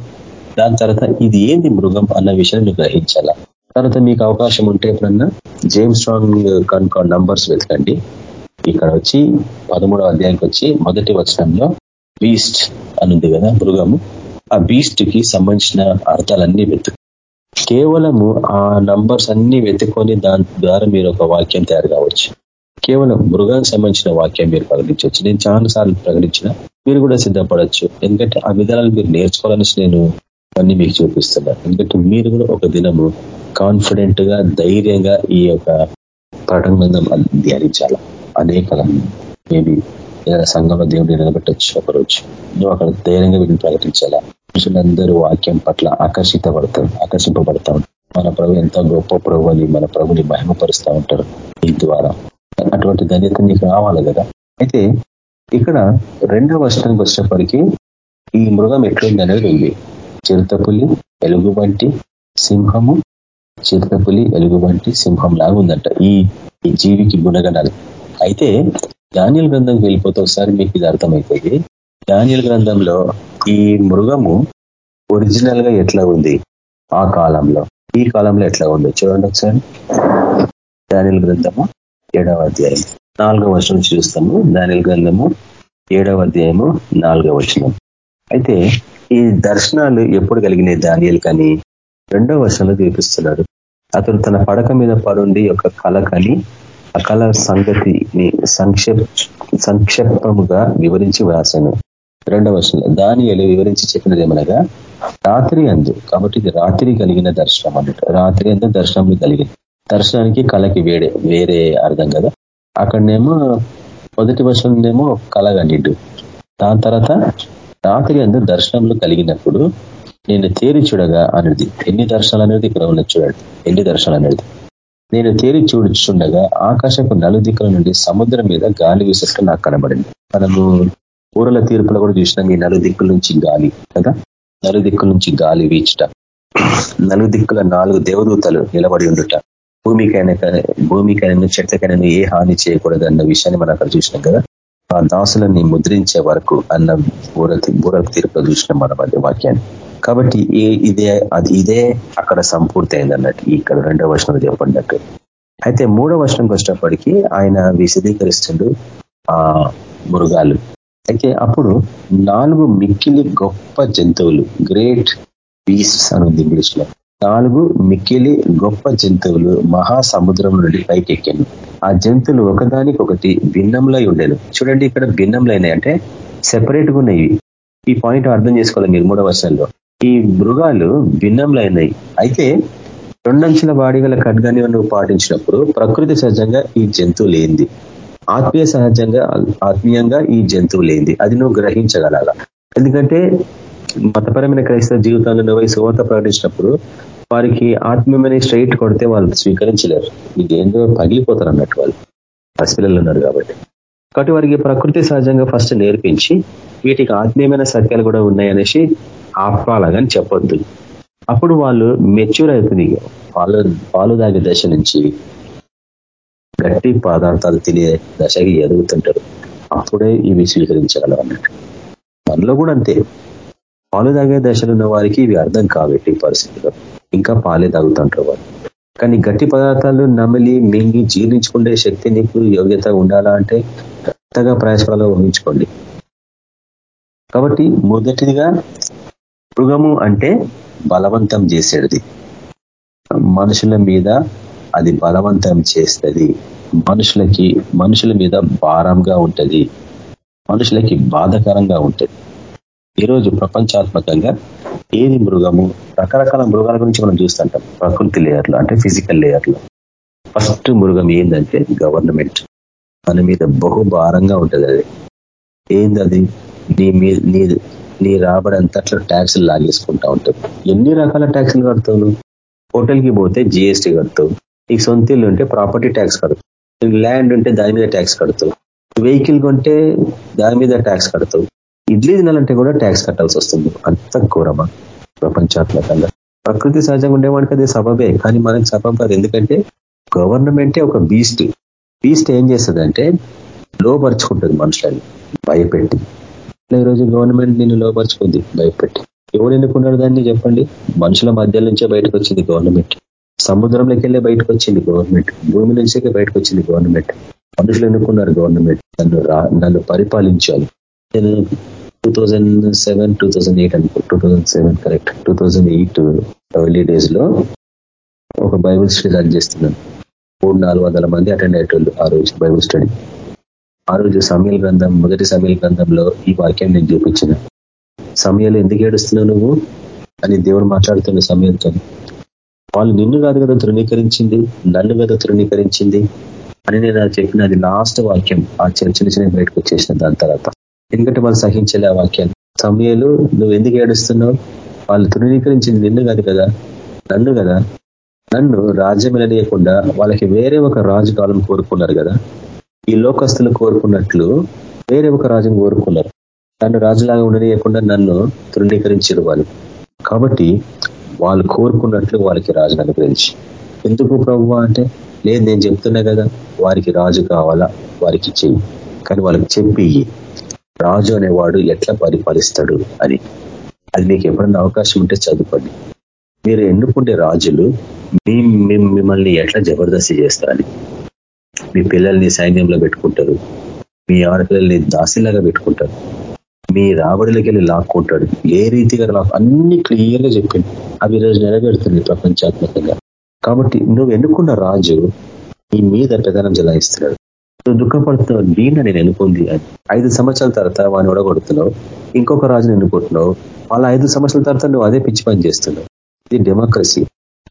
దాని తర్వాత ఇది ఏంది మృగం అన్న విషయాన్ని నువ్వు గ్రహించాలా? తర్వాత మీకు అవకాశం ఉంటే ఎప్పుడన్నా జేమ్స్ స్ట్రాంగ్ కనుక నంబర్స్ వెతకండి. ఇక్కడ వచ్చి పదమూడవ అధ్యాయానికి వచ్చి మొదటి వచనంలో బీస్ట్ అనుంది కదా మృగము. ఆ బీస్ట్కి సంబంధించిన అర్థాలన్నీ వెతు కేవలము ఆ నంబర్స్ అన్ని వెతుకొని దాని ద్వారా మీరు ఒక వాక్యం తయారు కావచ్చు. కేవలం మృగానికి సంబంధించిన వాక్యం మీరు ప్రకటించవచ్చు. నేను చాలా సార్లు ప్రకటించిన మీరు కూడా సిద్ధపడవచ్చు. ఎందుకంటే ఆ విధానాలు మీరు నేర్చుకోవాలని నేను అన్ని మీకు చూపిస్తున్నాను ఎందుకంటే మీరు కూడా ఒక దినము కాన్ఫిడెంట్గా ధైర్యంగా ఈ యొక్క ప్రకటన ధ్యానించాల? అనేక మేబీ ఏదైనా సంఘంలో దేవుడిని నిలబెట్టచ్చు ఒకరోజు. నువ్వు అక్కడ ధైర్యంగా వీటిని ప్రకటించాలా? మనుషులందరూ వాక్యం పట్ల ఆకర్షిత పడతారు ఆకర్షింపబడతా ఉంటారు. మన ప్రభు ఎంతో గొప్ప ప్రభు అని మన ప్రభుని మహిమపరుస్తూ ఉంటారు. ఈ ద్వారా అటువంటి ధన్యత నీకు రావాలి కదా. అయితే ఇక్కడ రెండవ వర్షానికి వచ్చేప్పటికీ ఈ మృగం ఎట్లుంది అనేది ఉంది. చిరుతపులి ఎలుగుబంటి సింహము చిరుతపులి ఎలుగుబంటి సింహం లాగా ఉందంట. ఈ జీవికి గుణగణాలు. అయితే ధాన్యుల గ్రంథంకి వెళ్ళిపోతే ఒకసారి మీకు ఇది అర్థమైపోయింది. ధాన్యుల గ్రంథంలో ఈ మృగము ఒరిజినల్గా ఎట్లా ఉంది? ఆ కాలంలో. ఈ కాలంలో ఎట్లా ఉంది? చూడండి ఒకసారి. ధాన్యుల గ్రంథము ఏడవ అధ్యాయం. నాలుగవ వచనం చూస్తాము. ధాన్యుల గ్రంథము ఏడవ అధ్యాయము నాలుగవ వచనం. అయితే ఈ దర్శనాలు ఎప్పుడు కలిగినాయి దానియలు కానీ? రెండవ వర్షంలో చూపిస్తున్నాడు. అతను తన పడక మీద పడుండి యొక్క కళ కని ఆ కళ సంగతిని సంక్షేప సంక్షేపముగా వివరించి వ్రాశాను రెండవ వర్షంలో దానియలు వివరించి చెప్పినది ఏమనగా రాత్రి అందు. కాబట్టి ఇది రాత్రి కలిగిన దర్శనం అన్నట్టు. రాత్రి అందు దర్శనం కలిగింది దర్శనానికి కళకి వేడే వేరే అర్థం కదా. అక్కడనేమో మొదటి వర్షంలోనేమో కలగనిడ్డు దాని తర్వాత రాత్రి అందరూ దర్శనంలో కలిగినప్పుడు నేను తేరి చూడగా అనేది. ఎన్ని దర్శనాలు అనేది ఇక్కడ ఉన్న చూడండి. ఎన్ని దర్శనాలు అనేది నేను తేరి చూడుచుండగా ఆకాశపు నలుదిక్కుల నుండి సముద్రం మీద గాలి వీసట్టు నాకు కనబడింది. మనము ఊరల తీర్పులో కూడా చూసినాం ఈ నలుదిక్కుల నుంచి గాలి కదా. నలుదిక్కుల నుంచి గాలి వీచుట. నలుదిక్కుల నాలుగు దేవదూతలు నిలబడి ఉండుట. భూమికైనా భూమికైనా చెట్లకైనా ఏ హాని చేయకూడదు అన్న విషయాన్ని మనం అక్కడ చూసినాం కదా. ఆ దాసులని ముద్రించే వరకు అన్న బూర బూర తీర్పులో చూసినాం మనం అది వాక్యాన్ని. కాబట్టి ఇదే అది ఇదే అక్కడ సంపూర్తి అయింది అన్నట్టు ఇక్కడ రెండవ వర్షంలో చెప్పినట్టు అయితే మూడవ వర్షంకి వచ్చినప్పటికీ ఆయన విశదీకరిస్తుండు ఆ మృగాలు. అయితే అప్పుడు నాలుగు మిక్కిలి గొప్ప జంతువులు గ్రేట్ పీస్ అని ఉంది ఇంగ్లీష్లో నాలుగు మిక్కిలి గొప్ప జంతువులు మహాసముద్రం నుండి పైకి ఎక్కాను ఆ జంతువులు ఒకదానికి ఒకటి భిన్నంలో ఉండేది చూడండి ఇక్కడ భిన్నంలైనాయి అంటే సెపరేట్గా ఉన్నాయి. ఈ పాయింట్ అర్థం చేసుకోవాలి మీరు మూడవ వర్షాల్లో ఈ మృగాలు భిన్నంలైనాయి అయితే రెండంచుల వాడిగల ఖడ్గాన్ని నువ్వు పాటించినప్పుడు ప్రకృతి సహజంగా ఈ జంతువు లేనిది. ఆత్మీయ సహజంగా ఆత్మీయంగా ఈ జంతువు లేనిది. అది నువ్వు గ్రహించగలగా. ఎందుకంటే మతపరమైన క్రైస్తవ జీవితంలో నువ్వు శువత ప్రకటించినప్పుడు వారికి ఆత్మీయమైన స్ట్రైట్ కొడితే వాళ్ళు స్వీకరించలేరు. ఇదేందో పగిలిపోతారు అన్నట్టు వాళ్ళు. పసిపిల్లలు ఉన్నారు కాబట్టి. కాబట్టి వారికి ప్రకృతి సహజంగా ఫస్ట్ నేర్పించి వీటికి ఆత్మీయమైన సత్యాలు కూడా ఉన్నాయనేసి ఆపాలగని చెప్పొద్దు. అప్పుడు వాళ్ళు మెచ్యూర్ అవుతుంది పాలు పాలు దాగే దశ నుంచి గట్టి పదార్థాలు తినే దశకి ఎదుగుతుంటారు. అప్పుడే ఇవి స్వీకరించగలరు అన్నట్టు. మనలో కూడా అంతే. పాలు తాగే దశలు ఉన్న వారికి ఇవి అర్థం కాబట్టి పరిస్థితిలో ఇంకా పాలే తాగుతుంటారు వాళ్ళు. కానీ గట్టి పదార్థాలు నమిలి మింగి జీర్ణించుకునే శక్తి నీకు యోగ్యత ఉండాలా అంటే కొత్తగా ప్రయాసాలలో ఊహించుకోండి. కాబట్టి మొదటిదిగా మృగము అంటే బలవంతం చేసేది. మనుషుల మీద అది బలవంతం చేస్తుంది. మనుషులకి మనుషుల మీద భారంగా ఉంటుంది. మనుషులకి బాధకరంగా ఉంటుంది. ఈరోజు ప్రపంచాత్మకంగా ఏది మృగము? రకరకాల మృగాల గురించి మనం చూస్తుంటాం. ప్రకృతి లేయర్లో అంటే ఫిజికల్ లేయర్లో. ఫస్ట్ మృగం ఏంటంటే గవర్నమెంట్ మన మీద బహు భారంగా ఉంటుంది అది. ఏందది? నీ మీద నీ నీ రాబడంతట్లో ట్యాక్సులు లాగేసుకుంటా ఉంటుంది ఎన్ని రకాల ట్యాక్సులు కడతావు హోటల్కి పోతే జిఎస్టీ కడతావు. నీకు సొంత ఇల్లు ఉంటే ప్రాపర్టీ ట్యాక్స్ కడతావు. ల్యాండ్ ఉంటే దాని మీద ట్యాక్స్ కడతావు. వెహికల్ కొంటే దాని మీద ట్యాక్స్ కడతావు. ఇడ్లీ తినాలంటే కూడా ట్యాక్స్ కట్టాల్సి వస్తుంది. అంత ఘోరమా? ప్రపంచాత్మకంగా. ప్రకృతి సహజంగా ఉండేవాడికి అది సబబే. కానీ మనకి సబబ్ కాదు. ఎందుకంటే గవర్నమెంటే ఒక బీస్ట్ బీస్ట్ ఏం చేస్తుందంటే లోపరుచుకుంటుంది మనుషులని. భయపెట్టి. ఈరోజు గవర్నమెంట్ నిన్ను లోపరుచుకుంది. భయపెట్టి. ఎవరు ఎన్నుకున్నాడు దాన్ని చెప్పండి? మనుషుల మధ్య నుంచే బయటకు వచ్చింది గవర్నమెంట్. సముద్రంలోకి వెళ్ళే బయటకు వచ్చింది గవర్నమెంట్. భూమి నుంచే బయటకు వచ్చింది గవర్నమెంట్. మనుషులు ఎన్నుకున్నారు గవర్నమెంట్? నన్ను నన్ను పరిపాలించాలి. నేను two thousand seven two thousand eight అనుకో. Two thousand seven correct two thousand eight early డేస్లో ఒక బైబుల్ స్టడీ రన్ చేస్తున్నాను. మూడు నాలుగు వందల మంది అటెండ్ అయ్యేటోళ్ళు ఆ రోజు బైబుల్ స్టడీ ఆ రోజు సమయల గ్రంథం మొదటి సమయల గ్రంథంలో ఈ వాక్యం నేను చూపించిన. సమయాలు ఎందుకు ఏడుస్తున్నావు నువ్వు? అని దేవుడు మాట్లాడుతున్న సమయంతో. వాళ్ళు నిన్ను కాదు కదా తృణీకరించింది నన్ను కదా తృణీకరించింది అని నేను చెప్పిన అది లాస్ట్ వాక్యం. ఆ చిన్న చిన్న బయటకు వచ్చేసిన దాని తర్వాత. ఎందుకంటే వాళ్ళు సహించలే ఆ వాక్యాలు సమయాలు నువ్వు ఎందుకు ఏడుస్తున్నావు? వాళ్ళు తృణీకరించింది నిన్ను కాదు కదా? నన్ను కదా? నన్ను రాజ్యం వెళ్ళనీయకుండా వాళ్ళకి వేరే ఒక రాజు కాలం కోరుకున్నారు కదా? ఈ లోకస్తులు కోరుకున్నట్లు వేరే ఒక రాజును కోరుకున్నారు. నన్ను రాజులాగా ఉండనీయకుండా నన్ను తృణీకరించారు వాళ్ళు. కాబట్టి వాళ్ళు కోరుకున్నట్లు వాళ్ళకి రాజును అనుగ్రహించి. ఎందుకు ప్రభు అంటే లేదు నేను చెప్తున్నా కదా వారికి రాజు కావాలా? వారికి చెయ్యి. కానీ వాళ్ళకి చెప్పి రాజు అనేవాడు ఎట్లా పరిపాలిస్తాడు అని. అది మీకు ఎప్పుడన్నా అవకాశం ఉంటే చదువుకోండి. మీరు ఎన్నుకుంటే రాజులు మీ మిమ్మల్ని ఎట్లా జబర్దస్తి చేస్తారని. మీ పిల్లల్ని సైన్యంలో పెట్టుకుంటారు. మీ ఆడపిల్లల్ని దాసిలాగా పెట్టుకుంటారు. మీ రాబడిలోకి వెళ్ళి లాక్కుంటాడు. ఏ రీతిగా లాక్ అన్ని క్లియర్గా చెప్పింది అవి రోజు నెరవేరుతుంది ప్రపంచాత్మకంగా. కాబట్టి నువ్వు ఎన్నుకున్న రాజు నీ మీద ప్రధానం జలాయిస్తున్నాడు. నువ్వు దుఃఖపడుతున్నావు దీన్ని నేను ఎన్నుకుంది ఐదు సంవత్సరాల తర్వాత వాడిని ఒడగొడుతున్నావు. ఇంకొక రాజుని ఎన్నుకుంటున్నావు. వాళ్ళ ఐదు సంవత్సరాల తర్వాత నువ్వు అదే పిచ్చి పని చేస్తున్నావు. ఇది డెమోక్రసీ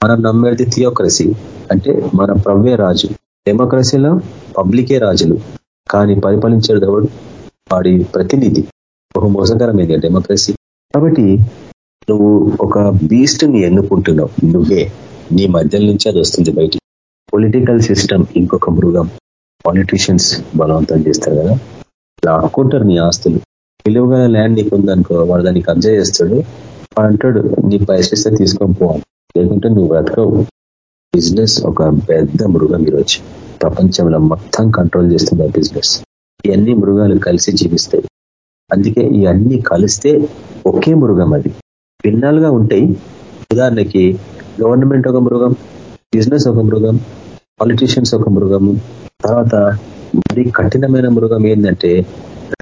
మనం నమ్మేది థియోక్రసీ అంటే మన ప్రవ్వే రాజు. డెమోక్రసీలో పబ్లికే రాజులు. కానీ పరిపాలించేది ఎవడు? వాడి ప్రతినిధి. బహు మోసకరమైంది డెమోక్రసీ కాబట్టి నువ్వు ఒక బీస్ట్ని ఎన్నుకుంటున్నావు. నువ్వే. నీ మధ్య నుంచి అది వస్తుంది బయటికి. పొలిటికల్ సిస్టమ్ ఇంకొక మృగం. పాలిటీషియన్స్ బలవంతం చేస్తారు కదా? లాక్కుంటారు నీ ఆస్తులు. విలువగల ల్యాండ్ నీకు ఉందనుకో వాడు దానికి కబ్జా చేస్తాడు. వాడు అంటాడు నీ పైసలు తీసుకొని పోవాలి లేకుంటే నువ్వు బ్రతకవు. బిజినెస్ ఒక పెద్ద మృగం ఈరోజు. ప్రపంచంలో మొత్తం కంట్రోల్ చేస్తుంది ఆ బిజినెస్. ఇవన్నీ మృగాలు కలిసి జీవిస్తాయి. అందుకే ఇవన్నీ కలిస్తే ఒకే మృగం అది. భిన్నాలుగా ఉంటాయి. ఉదాహరణకి గవర్నమెంట్ ఒక మృగం బిజినెస్ ఒక మృగం పాలిటీషియన్స్ ఒక మృగము తర్వాత మరి కఠినమైన మృగం ఏంటంటే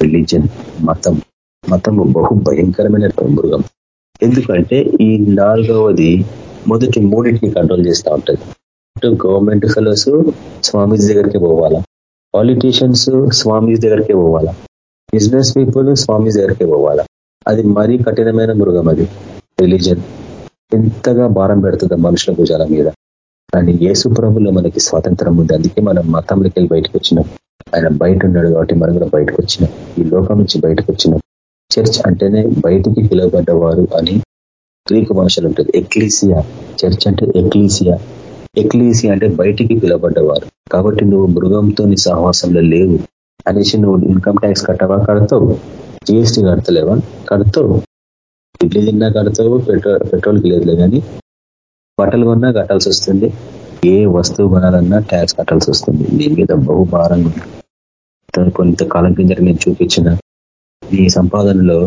రిలీజన్ మతం. మతము బహు భయంకరమైన మృగం. ఎందుకంటే ఈ నాలుగవది మొదటి మూడింటిని కంట్రోల్ చేస్తూ ఉంటుంది. గవర్నమెంట్ ఫెలోస్ స్వామీజీ దగ్గరికి పోవాలా? పాలిటీషియన్స్ స్వామీజీ దగ్గరికి పోవాలా? బిజినెస్ పీపుల్ స్వామీజీ దగ్గరికి పోవాలా? అది మరీ కఠినమైన మృగం అది. రిలీజన్ ఎంతగా భారం పెడుతుంది మనుషుల భుజాల మీద. కానీ యేసు ప్రభులో మనకి స్వాతంత్రం ఉంది. అందుకే మనం మతంలోకి వెళ్ళి బయటకు వచ్చినాం ఆయన బయట ఉన్నాడు కాబట్టి మనం కూడా బయటకు వచ్చినాం ఈ లోకం నుంచి బయటకు వచ్చినాం చర్చ్ అంటేనే బయటికి పిలువబడ్డవారు అని గ్రీకు భాషలు ఉంటుంది. ఎక్లీసియా. చర్చ్ అంటే ఎక్లీసియా. ఎక్లీసియా అంటే బయటికి పిలువబడ్డవారు. కాబట్టి నువ్వు మృగంతో నీ సహవాసంలో లేవు అనేసి నువ్వు ఇన్కమ్ ట్యాక్స్ కట్టవా? కడతావు. జిఎస్టీ కడతలేవా? కడతావు. ఇడ్లీ తిన్నా కడతావు పెట్రోల్ పెట్రోల్కి లేదులే కానీ బట్టలు కొన్నా కట్టాల్సి వస్తుంది. ఏ వస్తువు కొనాలన్నా ట్యాక్స్ కట్టాల్సి వస్తుంది. దీని మీద బహుభారంగా ఉంది. కొంతకాలం కిందట నేను చూపించిన ఈ సంపాదనలో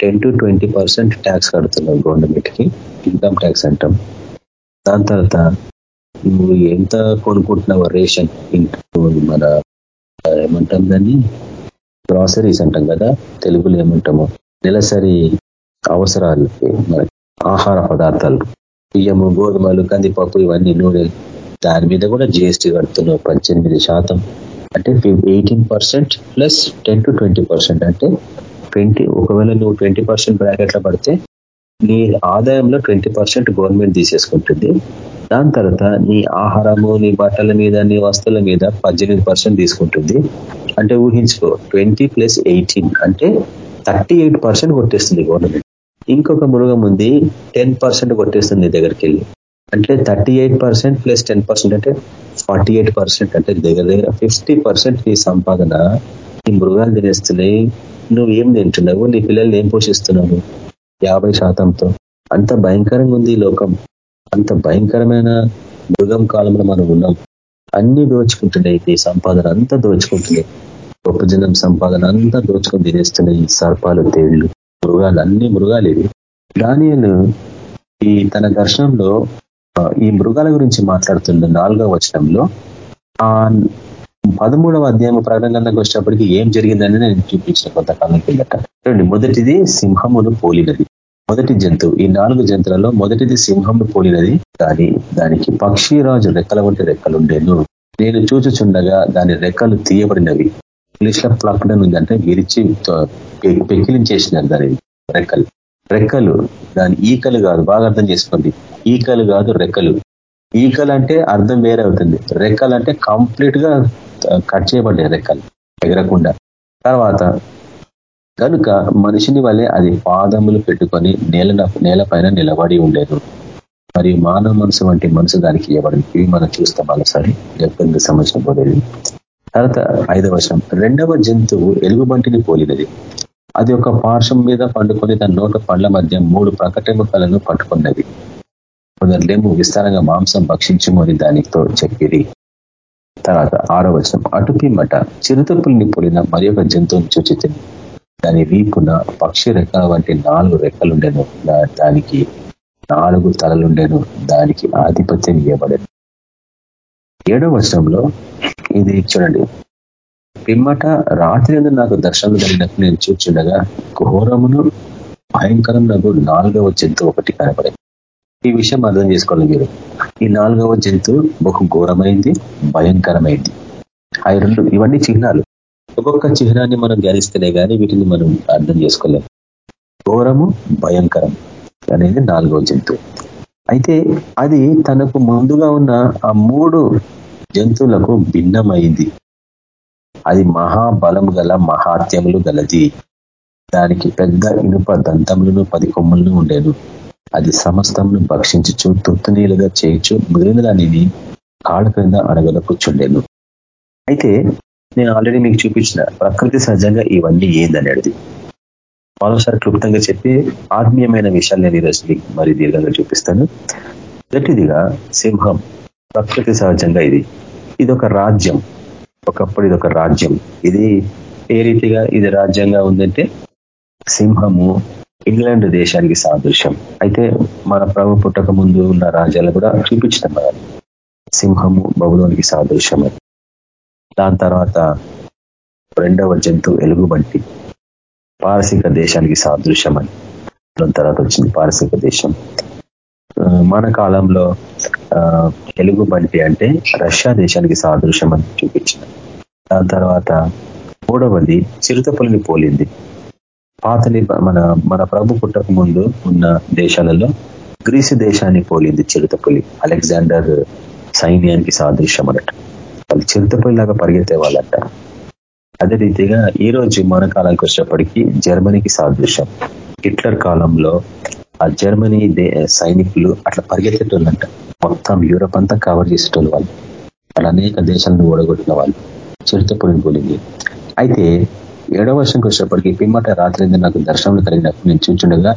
ten to twenty percent tax కడుతున్నావు గవర్నమెంట్కి ఇన్కమ్ ట్యాక్స్ అంటాం. దాని తర్వాత నువ్వు ఎంత కొనుక్కుంటున్నావు రేషన్ మన ఏమంటాం దాన్ని? గ్రాసరీస్ అంటాం కదా తెలుగులో ఏమంటాము? నెలసరి అవసరాలు మన ఆహార పదార్థాలు బియ్యము గోధుమలు కందిపప్పు ఇవన్నీ నూనె. దాని మీద కూడా జిఎస్టీ కడుతున్నావు పద్దెనిమిది శాతం. అంటే eighteen percent plus ten to twenty percent అంటే ట్వంటీ ఒకవేళ నువ్వు ట్వంటీ పర్సెంట్ బ్రాకెట్లో పడితే నీ ఆదాయంలో ట్వంటీ పర్సెంట్ గవర్నమెంట్ తీసేసుకుంటుంది. దాని తర్వాత నీ ఆహారము నీ బట్టల మీద నీ వస్తువుల మీద పద్దెనిమిది పర్సెంట్ తీసుకుంటుంది. అంటే ఊహించుకో ట్వంటీ ప్లస్ ఎయిటీన్ అంటే థర్టీ ఎయిట్ పర్సెంట్ కొట్టేస్తుంది గవర్నమెంట్. ఇంకొక మృగం ఉంది టెన్ పర్సెంట్ కొట్టేస్తుంది దగ్గరికి వెళ్ళి. అంటే thirty eight percent plus ten percent అంటే ఫార్టీ ఎయిట్ పర్సెంట్ అంటే దగ్గర దగ్గర ఫిఫ్టీ పర్సెంట్ నీ సంపాదన ఈ మృగాలు తినేస్తున్నాయి. నువ్వు ఏం తింటున్నావు? నీ పిల్లల్ని ఏం పోషిస్తున్నావు? యాభై శాతంతో. అంత భయంకరంగా ఉంది ఈ లోకం. అంత భయంకరమైన మృగం కాలంలో మనం ఉన్నాం. అన్ని దోచుకుంటున్నాయి ఈ సంపాదన అంతా దోచుకుంటున్నాయి. గొప్ప జనం సంపాదన అంతా దోచుకొని తినేస్తున్నాయి సర్పాలు తేళ్ళు. మృగాలు అన్ని మృగాలు ఇవి దానియలు ఈ తన దర్శనంలో ఈ మృగాల గురించి మాట్లాడుతుంది నాలుగవ వచనంలో ఆ పదమూడవ అధ్యాయం ప్రకటనకు వచ్చేటప్పటికి ఏం జరిగిందని నేను చూపించిన కొంతకాలం కిందట. చూడండి మొదటిది సింహమును పోలినది. మొదటి జంతువు ఈ నాలుగు జంతువులలో మొదటిది సింహంను పోలినది. కానీ దానికి పక్షిరాజు రెక్కల వంటి రెక్కలుండేను. నేను చూచుచుండగా దాని రెక్కలు తీయబడినవి. ఇంగ్లీష్లో ప్లక్డన్ ఉందంటే విరిచి పెకిలించేసినారు దాని రెక్కలు. రెక్కలు దాని ఈకలు కాదు బాగా అర్థం చేసుకోండి. ఈకలు కాదు రెక్కలు. ఈకలు అంటే అర్థం వేరే అవుతుంది. రెక్కలు అంటే కంప్లీట్గా కట్ చేయబడ్డాయి రెక్కలు ఎగరకుండా. తర్వాత కనుక మనిషిని వల్లే అది పాదములు పెట్టుకొని నేల నేల పైన నిలబడి ఉండేది. మరియు మానవ మనసు వంటి మనసు దానికి ఇవ్వబడింది. ఇవి మనం చూస్తాం ఒకసారి డెబ్బై సంవత్సరం పోలేదు. తర్వాత ఐదవ వర్షం రెండవ జంతువు ఎలుగుబంటిని పోలినది. అది ఒక పార్శ్వం మీద పండుకొని దాని నోట పండ్ల మధ్య మూడు ప్రకటముకలను పట్టుకున్నది కొందరులేము విస్తారంగా మాంసం భక్షించము అని దానితో చెప్పిది తర్వాత ఆరో వచనం అటుపిమ్మట చిరుతపుల్ని పోలిన మరి ఒక జంతువుని చూచి దాని వీపున పక్షి రెక్కల వంటి నాలుగు రెక్కలుండెను దానికి నాలుగు తలలుండెను దానికి ఆధిపత్యం ఇవ్వబడను. ఏడో వర్షంలో ఇది చూడండి. పిమ్మట రాత్రి నాకు దర్శనం జరిగినట్టు నేను చూచుండగా ఘోరమును భయంకరం నాకు నాలుగవ జంతువు ఒకటి కనపడింది. ఈ విషయం అర్థం చేసుకోవాలి మీరు. ఈ నాలుగవ జంతువు బహు ఘోరమైంది భయంకరమైంది. అవి రెండు ఇవన్నీ చిహ్నాలు. ఒక్కొక్క చిహ్నాన్ని మనం ధ్యానిస్తేనే కానీ వీటిని మనం అర్థం చేసుకోలేం. ఘోరము భయంకరం అనేది నాలుగవ జంతువు. అయితే అది తనకు ముందుగా ఉన్న ఆ మూడు జంతువులకు భిన్నమైంది. అది మహాబలం గల మహాత్యములు గలది. దానికి పెద్ద ఇనుప దంతములను పది కొమ్ములను ఉండేను. అది సమస్తమును భక్షించచ్చు తృప్తినీలుగా చేయొచ్చు మిగిలిన దానిని కాళ్ళ క్రింద అడగల కూర్చుండేను అయితే నేను ఆల్రెడీ మీకు చూపించిన ప్రకృతి సహజంగా ఇవన్నీ ఏందనేది మరోసారి క్లుప్తంగా చెప్పి ఆత్మీయమైన విషయాలు నేను ఈరోజు మరి దీర్ఘంగా చూపిస్తాను. మొదటిదిగా సింహం ప్రకృతి సహజంగా ఇది. ఇది ఒక రాజ్యం. ఒకప్పుడు ఇది ఒక రాజ్యం. ఇది ఏ రీతిగా ఇది రాజ్యంగా ఉందంటే సింహము ఇంగ్లాండ్ దేశానికి సాదృశ్యం. అయితే మన ప్రభు పుట్టక ముందు ఉన్న రాజ్యాలు కూడా చూపించడం కదా సింహము బబులోనికి సాదృశ్యం దాని తర్వాత రెండవ జంతువు ఎలుగుబంటి పారసిక దేశానికి సాదృశ్యం అని. దాని తర్వాత వచ్చింది పారసిక దేశం. మన కాలంలో తెలుగు బంటి అంటే రష్యా దేశానికి సాదృశ్యం అని చూపించిన దాని తర్వాత మూడవది చిరుతపులిని పోలింది. పాతని మన మన ప్రభు పుట్టక ముందు ఉన్న దేశాలలో గ్రీసు దేశాన్ని పోలింది చిరుతపులి. అలెగ్జాండర్ సైన్యానికి సాదృశ్యం అన్నట్టు. వాళ్ళు చిరుతపులిలాగా పరిగెత్తే వాళ్ళంట. అదే రీతిగా ఈ రోజు మన కాలానికి వచ్చేప్పటికీ జర్మనీకి సాదృశ్యం. హిట్లర్ కాలంలో ఆ జర్మనీ సైనికులు అట్లా పరిగెత్తేటోళ్ళంట మొత్తం యూరప్ అంతా కవర్ చేసేటోళ్ళు వాళ్ళు. వాళ్ళు అనేక దేశాలను ఓడగొట్టిన వాళ్ళు. చిరుతపులిని పోలింది అయితే ఏడవ వర్షంకి వచ్చేప్పటికీ పిమ్మట రాత్రి నాకు దర్శనం కలిగినప్పుడు నేను చూచుండగా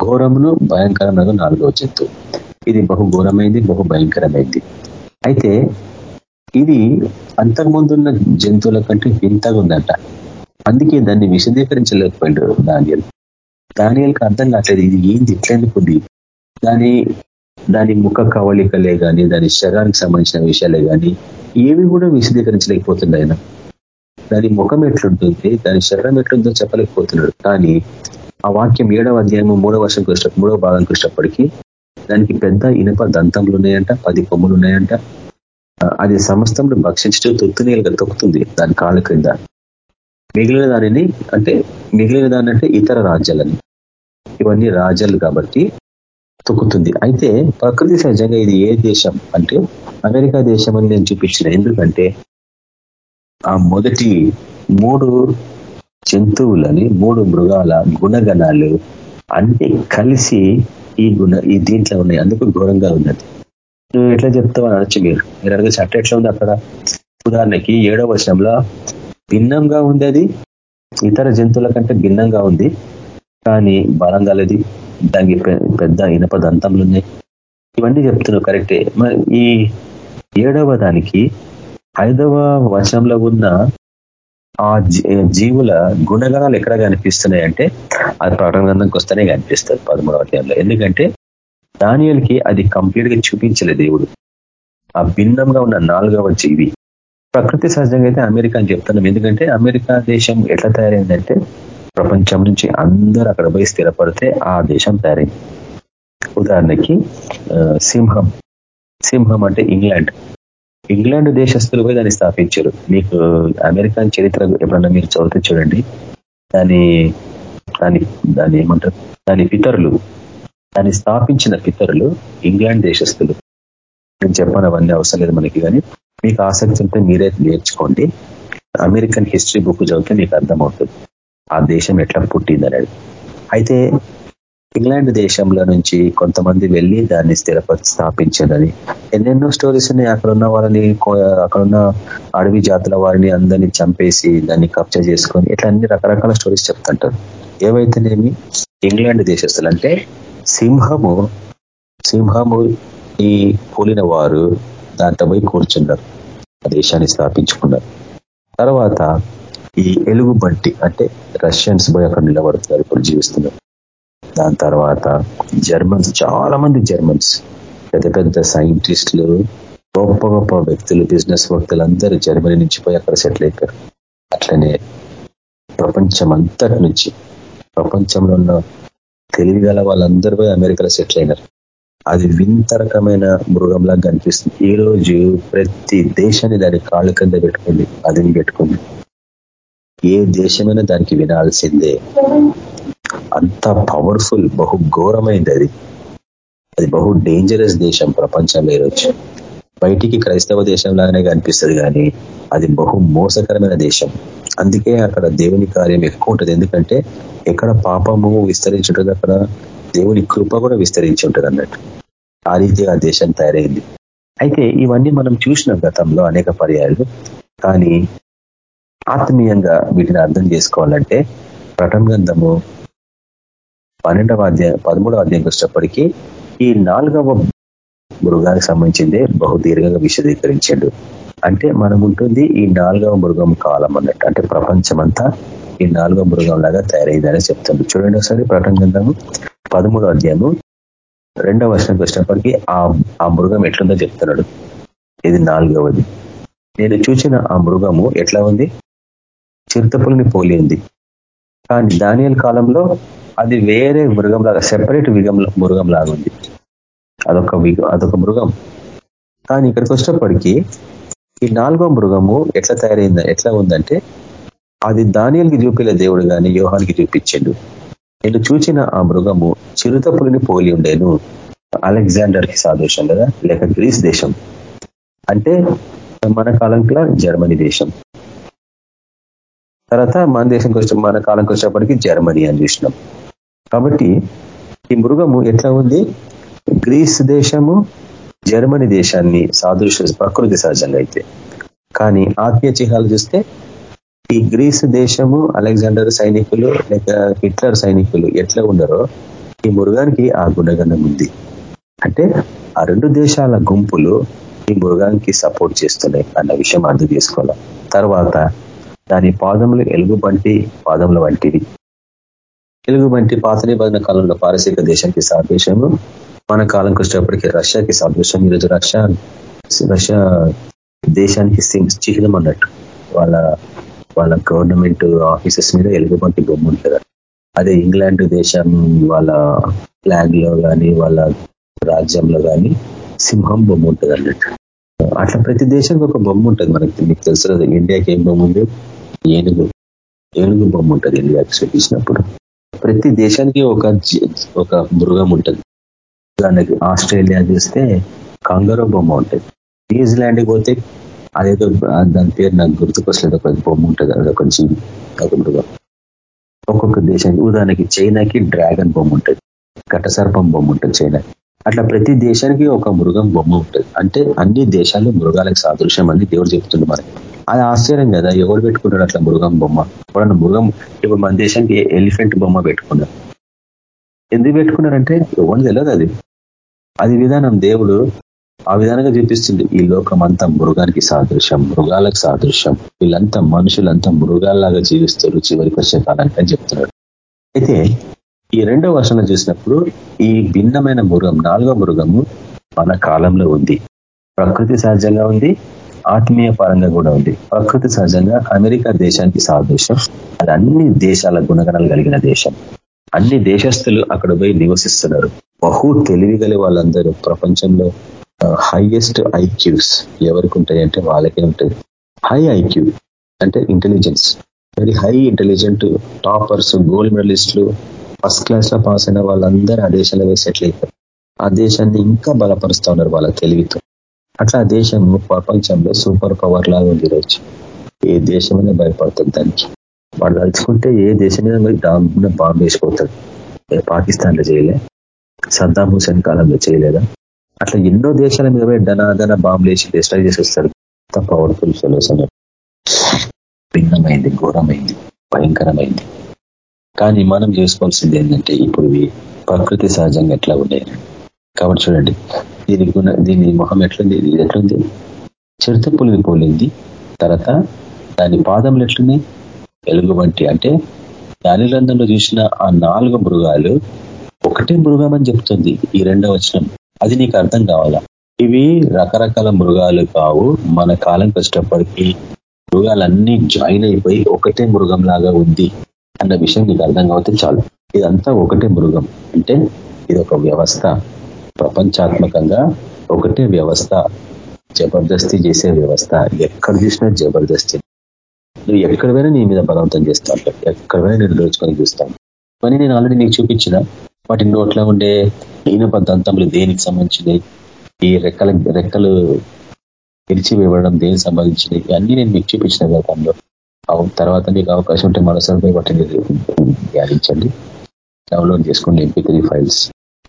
ఘోరమును భయంకరమైన నాలుగో చెత్తు ఇది బహు ఘోరమైంది బహు భయంకరమైంది. అయితే ఇది అంతకుముందున్న జంతువుల కంటే వింతగా ఉందంట అందుకే దాన్ని విశదీకరించలేకపోయిండు దాని దానియల్కి అర్థం కావట్లేదు. ఇది ఏంది? ఇట్లెందుకుంది దాని దాని ముఖ కవళికలే కానీ దాని శరీరానికి సంబంధించిన విషయాలే కానీ ఏవి కూడా విశదీకరించలేకపోతుంది ఆయన. దాని ముఖం ఎట్లుంటుంది? దాని శరీరం ఎట్లుందో చెప్పలేకపోతున్నాడు. కానీ ఆ వాక్యం ఏడవ అధ్యాయము మూడవ వర్షం కృష్ణ మూడవ భాగం కృష్ణప్పటికీ దానికి పెద్ద ఇనుప దంతములు ఉన్నాయంట పది కొమ్ములు ఉన్నాయంట. అది సమస్తంలో భక్షించడం తొత్తునీలుగా తొక్కుతుంది దాని కాళ్ళ క్రింద. మిగిలిన దానిని అంటే మిగిలిన దాని అంటే ఇతర రాజ్యాలని. ఇవన్నీ రాజ్యాలు కాబట్టి తొక్కుతుంది. అయితే ప్రకృతి సహజంగా ఇది ఏ దేశం అంటే అమెరికా దేశం అని నేను చూపించిన. ఎందుకంటే ఆ మొదటి మూడు జంతువులని మూడు మృగాల గుణగణాలు అన్ని కలిసి ఈ గుణ ఈ దీంట్లో ఉన్నాయి. అందుకు ఘోరంగా ఉన్నది. నువ్వు ఎట్లా చెప్తావు అనొచ్చు మీరు. మీరు అడిగే చట్ట ఎట్లా ఉంది అక్కడ? ఉదాహరణకి ఏడవ వర్షంలో భిన్నంగా ఉంది అది. ఇతర జంతువుల కంటే భిన్నంగా ఉంది. కానీ బలం కలది దానికి పెద్ద ఇనప దంతములు ఉన్నాయి. ఇవన్నీ చెప్తున్నావు కరెక్టే మరి ఈ ఏడవ దానికి ఐదవ వర్షంలో ఉన్న ఆ జీవుల గుణగణాలు ఎక్కడ కనిపిస్తున్నాయంటే అది ప్రకటన గ్రంథంకి వస్తేనే కనిపిస్తుంది పదమూడవ అధ్యాయంలో. ఎందుకంటే దానియల్కి అది కంప్లీట్గా చూపించలేదు దేవుడు. ఆ భిన్నంగా ఉన్న నాలుగవ జీవి. ప్రకృతి సహజంగా అయితే అమెరికా అని చెప్తున్నాం. ఎందుకంటే అమెరికా దేశం ఎట్లా తయారైందంటే ప్రపంచం నుంచి అందరూ అక్కడ పోయి స్థిరపడితే ఆ దేశం తయారైంది. ఉదాహరణకి సింహం. సింహం అంటే ఇంగ్లాండ్. ఇంగ్లాండ్ దేశస్తులు పోయి దాన్ని స్థాపించారు. మీకు అమెరికన్ చరిత్ర ఎప్పుడన్నా మీరు చదివితే చూడండి. దాని దాని దాని ఏమంటారు? దాని పితరులు దాన్ని స్థాపించిన పితరులు ఇంగ్లాండ్ దేశస్తులు. నేను చెప్పాను అవన్నీ అవసరం లేదు మనకి కానీ. మీకు ఆసక్తి ఉంటే మీరే నేర్చుకోండి. అమెరికన్ హిస్టరీ బుక్ చదివితే మీకు అర్థమవుతుంది. ఆ దేశం ఎట్లా పుట్టిందనేది. అయితే ఇంగ్లాండ్ దేశంలో నుంచి కొంతమంది వెళ్ళి దాన్ని స్థిరపతి స్థాపించిందని ఎన్నెన్నో స్టోరీస్ ఉన్నాయి. అక్కడ ఉన్న వాళ్ళని అక్కడున్న అడవి జాతుల వారిని అందరినీ చంపేసి దాన్ని కబ్జా చేసుకొని ఇట్లా అన్ని రకరకాల స్టోరీస్ చెప్తుంటారు. ఏవైతేనేమి? ఇంగ్లాండ్ దేశస్తులు అంటే సింహము సింహము ఈ పోలిన వారు దాంట్లో పోయి కూర్చున్నారు. ఆ దేశాన్ని స్థాపించుకున్నారు. తర్వాత ఈ ఎలుగు బంటి అంటే రష్యన్స్ పోయి అక్కడ నిలబడుతున్నారు ఇప్పుడు జీవిస్తున్నారు. దాని తర్వాత జర్మన్స్ చాలా మంది జర్మన్స్ పెద్ద పెద్ద సైంటిస్టులు గొప్ప గొప్ప వ్యక్తులు బిజినెస్ వ్యక్తులు అందరూ జర్మనీ నుంచి పోయి అక్కడ సెటిల్ అయిపోయారు. అట్లనే ప్రపంచం అంతటి నుంచి ప్రపంచంలో ఉన్న తెలివి గల వాళ్ళందరూ పోయి అమెరికాలో సెటిల్ అయినారు. అది వింత రకమైన మృగంలా కనిపిస్తుంది. ఈ రోజు ప్రతి దేశాన్ని దాని కాళ్ళ కింద పెట్టుకుంది అదిని పెట్టుకుంది. ఏ దేశమైనా దానికి వినాల్సిందే. అంత పవర్ఫుల్ బహు ఘోరమైంది అది. అది బహు డేంజరస్ దేశం ప్రపంచంలో ఈరోజు బయటికి క్రైస్తవ దేశంలాగానే కనిపిస్తుంది కానీ అది బహు మోసకరమైన దేశం. అందుకే అక్కడ దేవుని కార్యం ఎక్కువ ఉంటుంది. ఎందుకంటే ఎక్కడ పాపము విస్తరించుంటుంది అక్కడ దేవుని కృప కూడా విస్తరించి ఉంటుంది అన్నట్టు ఆ రీతిగా ఆ దేశం తయారైంది. అయితే ఇవన్నీ మనం చూసినాం గతంలో అనేక పర్యాయాలు కానీ ఆత్మీయంగా వీటిని అర్థం చేసుకోవాలంటే ప్రటం గ్రంథము పన్నెండవ అధ్యాయం పదమూడవ అధ్యాయం వచ్చేటప్పటికీ ఈ నాలుగవ మృగానికి సంబంధించిందే బహుదీర్ఘంగా విశదీకరించాడు. అంటే మనం ఉంటుంది ఈ నాలుగవ మృగం కాలం అన్నట్టు. అంటే ప్రపంచమంతా ఈ నాలుగవ మృగం లాగా తయారైందని చెప్తుంది చూడండి ఒకసారి ప్రటం గ్రంథము పదమూడో అధ్యాయము రెండవ వర్షానికి వచ్చినప్పటికీ ఆ ఆ మృగం ఎట్లుందో చెప్తున్నాడు. ఇది నాలుగవది. నేను చూసిన ఆ మృగము ఎట్లా ఉంది? చిరుతపుల్ని పోలి ఉంది. కానీ దానియల్ కాలంలో అది వేరే మృగంలాగా సెపరేట్ విగం మృగం లాగా ఉంది. అదొక అదొక మృగం. కానీ ఇక్కడికి వచ్చినప్పటికీ ఈ నాలుగో మృగము ఎట్లా తయారైంది ఎట్లా ఉందంటే అది దానియల్కి చూపిలే దేవుడు కానీ వ్యూహానికి చూపించిండు. నేను చూచిన ఆ మృగము చిరుతపులిని పోలి ఉండేను. అలెగ్జాండర్కి సాదృశ్యం కదా లేక గ్రీస్ దేశం. అంటే మన కాలంలో జర్మనీ దేశం. తర్వాత మన దేశంకి వచ్చే మన కాలంకి వచ్చేప్పటికి జర్మనీ అని చూసినాం. కాబట్టి ఈ మృగము ఎట్లా ఉంది? గ్రీస్ దేశము జర్మనీ దేశాన్ని సాదృశ్య ప్రకృతి సహజంగా అయితే. కానీ ఆత్మీయ చిహ్నాలు చూస్తే ఈ గ్రీస్ దేశము అలెగ్జాండర్ సైనికులు లేక హిట్లర్ సైనికులు ఎట్లా ఉండరో ఈ మృగానికి ఆ గుణగణం ఉంది. అంటే ఆ రెండు దేశాల గుంపులు ఈ మృగానికి సపోర్ట్ చేస్తున్నాయి అన్న విషయం అర్థం చేసుకోవాలి? తర్వాత దాని పాదములు ఎలుగుబంటి పాదముల వంటివి. ఎలుగుబంటి పాత నిబంధన కాలంలో పారసీక దేశానికి సాదృశ్యము మన కాలంకి వచ్చేటప్పటికి రష్యాకి సాదృశ్యం ఈరోజు రష్యా రష్యా దేశానికి చిహ్నం అన్నట్టు. వాళ్ళ వాళ్ళ గవర్నమెంట్ ఆఫీసెస్ మీద ఎలుగుబంటి బొమ్మ ఉంటుంది. అదే ఇంగ్లాండ్ దేశం వాళ్ళ ఫ్లాగ్లో కానీ వాళ్ళ రాజ్యంలో కానీ సింహం బొమ్మ ఉంటుంది అన్నట్టు. అట్లా ప్రతి దేశానికి ఒక బొమ్మ ఉంటుంది మనకి మీకు తెలుసు ఇండియాకి ఏం బొమ్మ ఉంది? ఏనుగు. ఏనుగు బొమ్మ ఉంటుంది ఇండియాకి చూపించినప్పుడు ప్రతి దేశానికి ఒక ఒక మృగం ఉంటుంది. దానికి ఆస్ట్రేలియా చూస్తే కంగరో బొమ్మ ఉంటుంది. న్యూజిలాండ్కి పోతే అదేదో దాని పేరు నాకు గుర్తుకొస్తలేదు. ఒక బొమ్మ ఉంటుంది అదొక జీవి ఒక మృగం ఒక్కొక్క దేశానికి ఉదాహరణకి చైనాకి డ్రాగన్ బొమ్మ ఉంటుంది ఘటసర్పం బొమ్మ ఉంటుంది చైనా అట్లా ప్రతి దేశానికి ఒక మృగం బొమ్మ ఉంటుంది. అంటే అన్ని దేశాలు మృగాలకు సాదృశ్యం అని దేవుడు చెప్తుంది మనకి అది ఆశ్చర్యం కదా ఎవరు పెట్టుకున్నాడు అట్లా మృగం బొమ్మ? ఎవరన్నా మృగం ఇప్పుడు మన దేశానికి ఎలిఫెంట్ బొమ్మ పెట్టుకున్నారు. ఎందుకు పెట్టుకున్నారంటే ఎవరు తెలియదు అది. అది విధానం దేవుడు ఆ విధానంగా చూపిస్తుంది. ఈ లోకం అంతా మృగానికి సాదృశ్యం మృగాలకు సాదృశ్యం. వీళ్ళంతా మనుషులంతా మృగాల్లాగా జీవిస్తారు చివరికి వచ్చే కాలానికి అని చెప్తున్నాడు. అయితే ఈ రెండో వర్షంలో చూసినప్పుడు ఈ భిన్నమైన మృగం నాలుగో మృగము మన కాలంలో ఉంది. ప్రకృతి సహజంగా ఉంది ఆత్మీయ పరంగా కూడా ఉంది. ప్రకృతి సహజంగా అమెరికా దేశానికి సాదృశ్యం. అది అన్ని దేశాల గుణగణాలు కలిగిన దేశం. అన్ని దేశస్తులు అక్కడ పోయి నివసిస్తున్నారు. బహు తెలివి వాళ్ళందరూ ప్రపంచంలో హైయెస్ట్ ఐక్యూస్ ఎవరికి ఉంటాయి అంటే వాళ్ళకే ఉంటుంది హై ఐక్యూ అంటే intelligence very high intelligent toppers gold మెడలిస్టులు first క్లాస్లో పాస్ అయిన వాళ్ళందరూ ఆ దేశంలో వేసి సెటిల్ అయిపోయి ఆ దేశాన్ని ఇంకా బలపరుస్తూ ఉన్నారు వాళ్ళ తెలివితో. అట్లా ఆ దేశం ప్రపంచంలో సూపర్ పవర్ లాగా ఉంది ఈరోజు. ఏ దేశమైనా భయపడుతుంది దానికి. వాడు తలుచుకుంటే ఏ దేశం మీద మరి డామ్ బాంబు వేసిపోతాడు పాకిస్తాన్లో చేయలే? సద్దాం హుసేన్ కాలంలో చేయలేదా? అట్లా ఎన్నో దేశాల మీద పోయి ధనాధన బాంబులు వేసి డిస్ట్రాయ్ చేసి వస్తాడు పవర్ఫుల్ ఫెలోస్ భిన్నమైంది ఘోరమైంది భయంకరమైంది. కానీ మనం చేసుకోవాల్సింది ఏంటంటే ఇప్పుడు ప్రకృతి సహజంగా ఎట్లా ఉన్నాయి? కాబట్టి చూడండి దీని గుణ దీని మొహం ఎట్లుంది? ఎట్లుంది? చిరుత పులిని పోలింది. తర్వాత దాని పాదములు ఎట్లున్నాయి? ఎలుగు వంటి అంటే దాని గ్రంథంలో చూసిన ఆ నాలుగు మృగాలు ఒకటే మృగం అని చెప్తుంది ఈ రెండవ వచనం. అది నీకు అర్థం కావాలా? ఇవి రకరకాల మృగాలు కావు. మన కాలంకి వచ్చేటప్పటికీ మృగాలన్నీ జాయిన్ అయిపోయి ఒకటే మృగం లాగా ఉంది అన్న విషయం నీకు అర్థం కావతే చాలు. ఇదంతా ఒకటే మృగం. అంటే ఇది ఒక వ్యవస్థ. ప్రపంచాత్మకంగా ఒకటే వ్యవస్థ. జబర్దస్తి చేసే వ్యవస్థ. ఎక్కడ చూసినా జబర్దస్తి. నువ్వు ఎక్కడ నీ మీద బలవంతం చేస్తా ఉంటావు. ఎక్కడ పోయినా నేను చూస్తాను కానీ నేను ఆల్రెడీ నీకు చూపించిన వాటి నోట్లో ఉండే ఈనప దంతములు దేనికి సంబంధించినవి? ఈ రెక్కల రెక్కలు విరిచి దేనికి సంబంధించినవి? అన్నీ నేను మీకు చూపించిన గతంలో తర్వాత మీకు అవకాశం ఉంటే మరోసారి వాటిని ధ్యానించండి. డౌన్లోడ్ చేసుకోండి ఎంపీ త్రీ ఫైల్స్.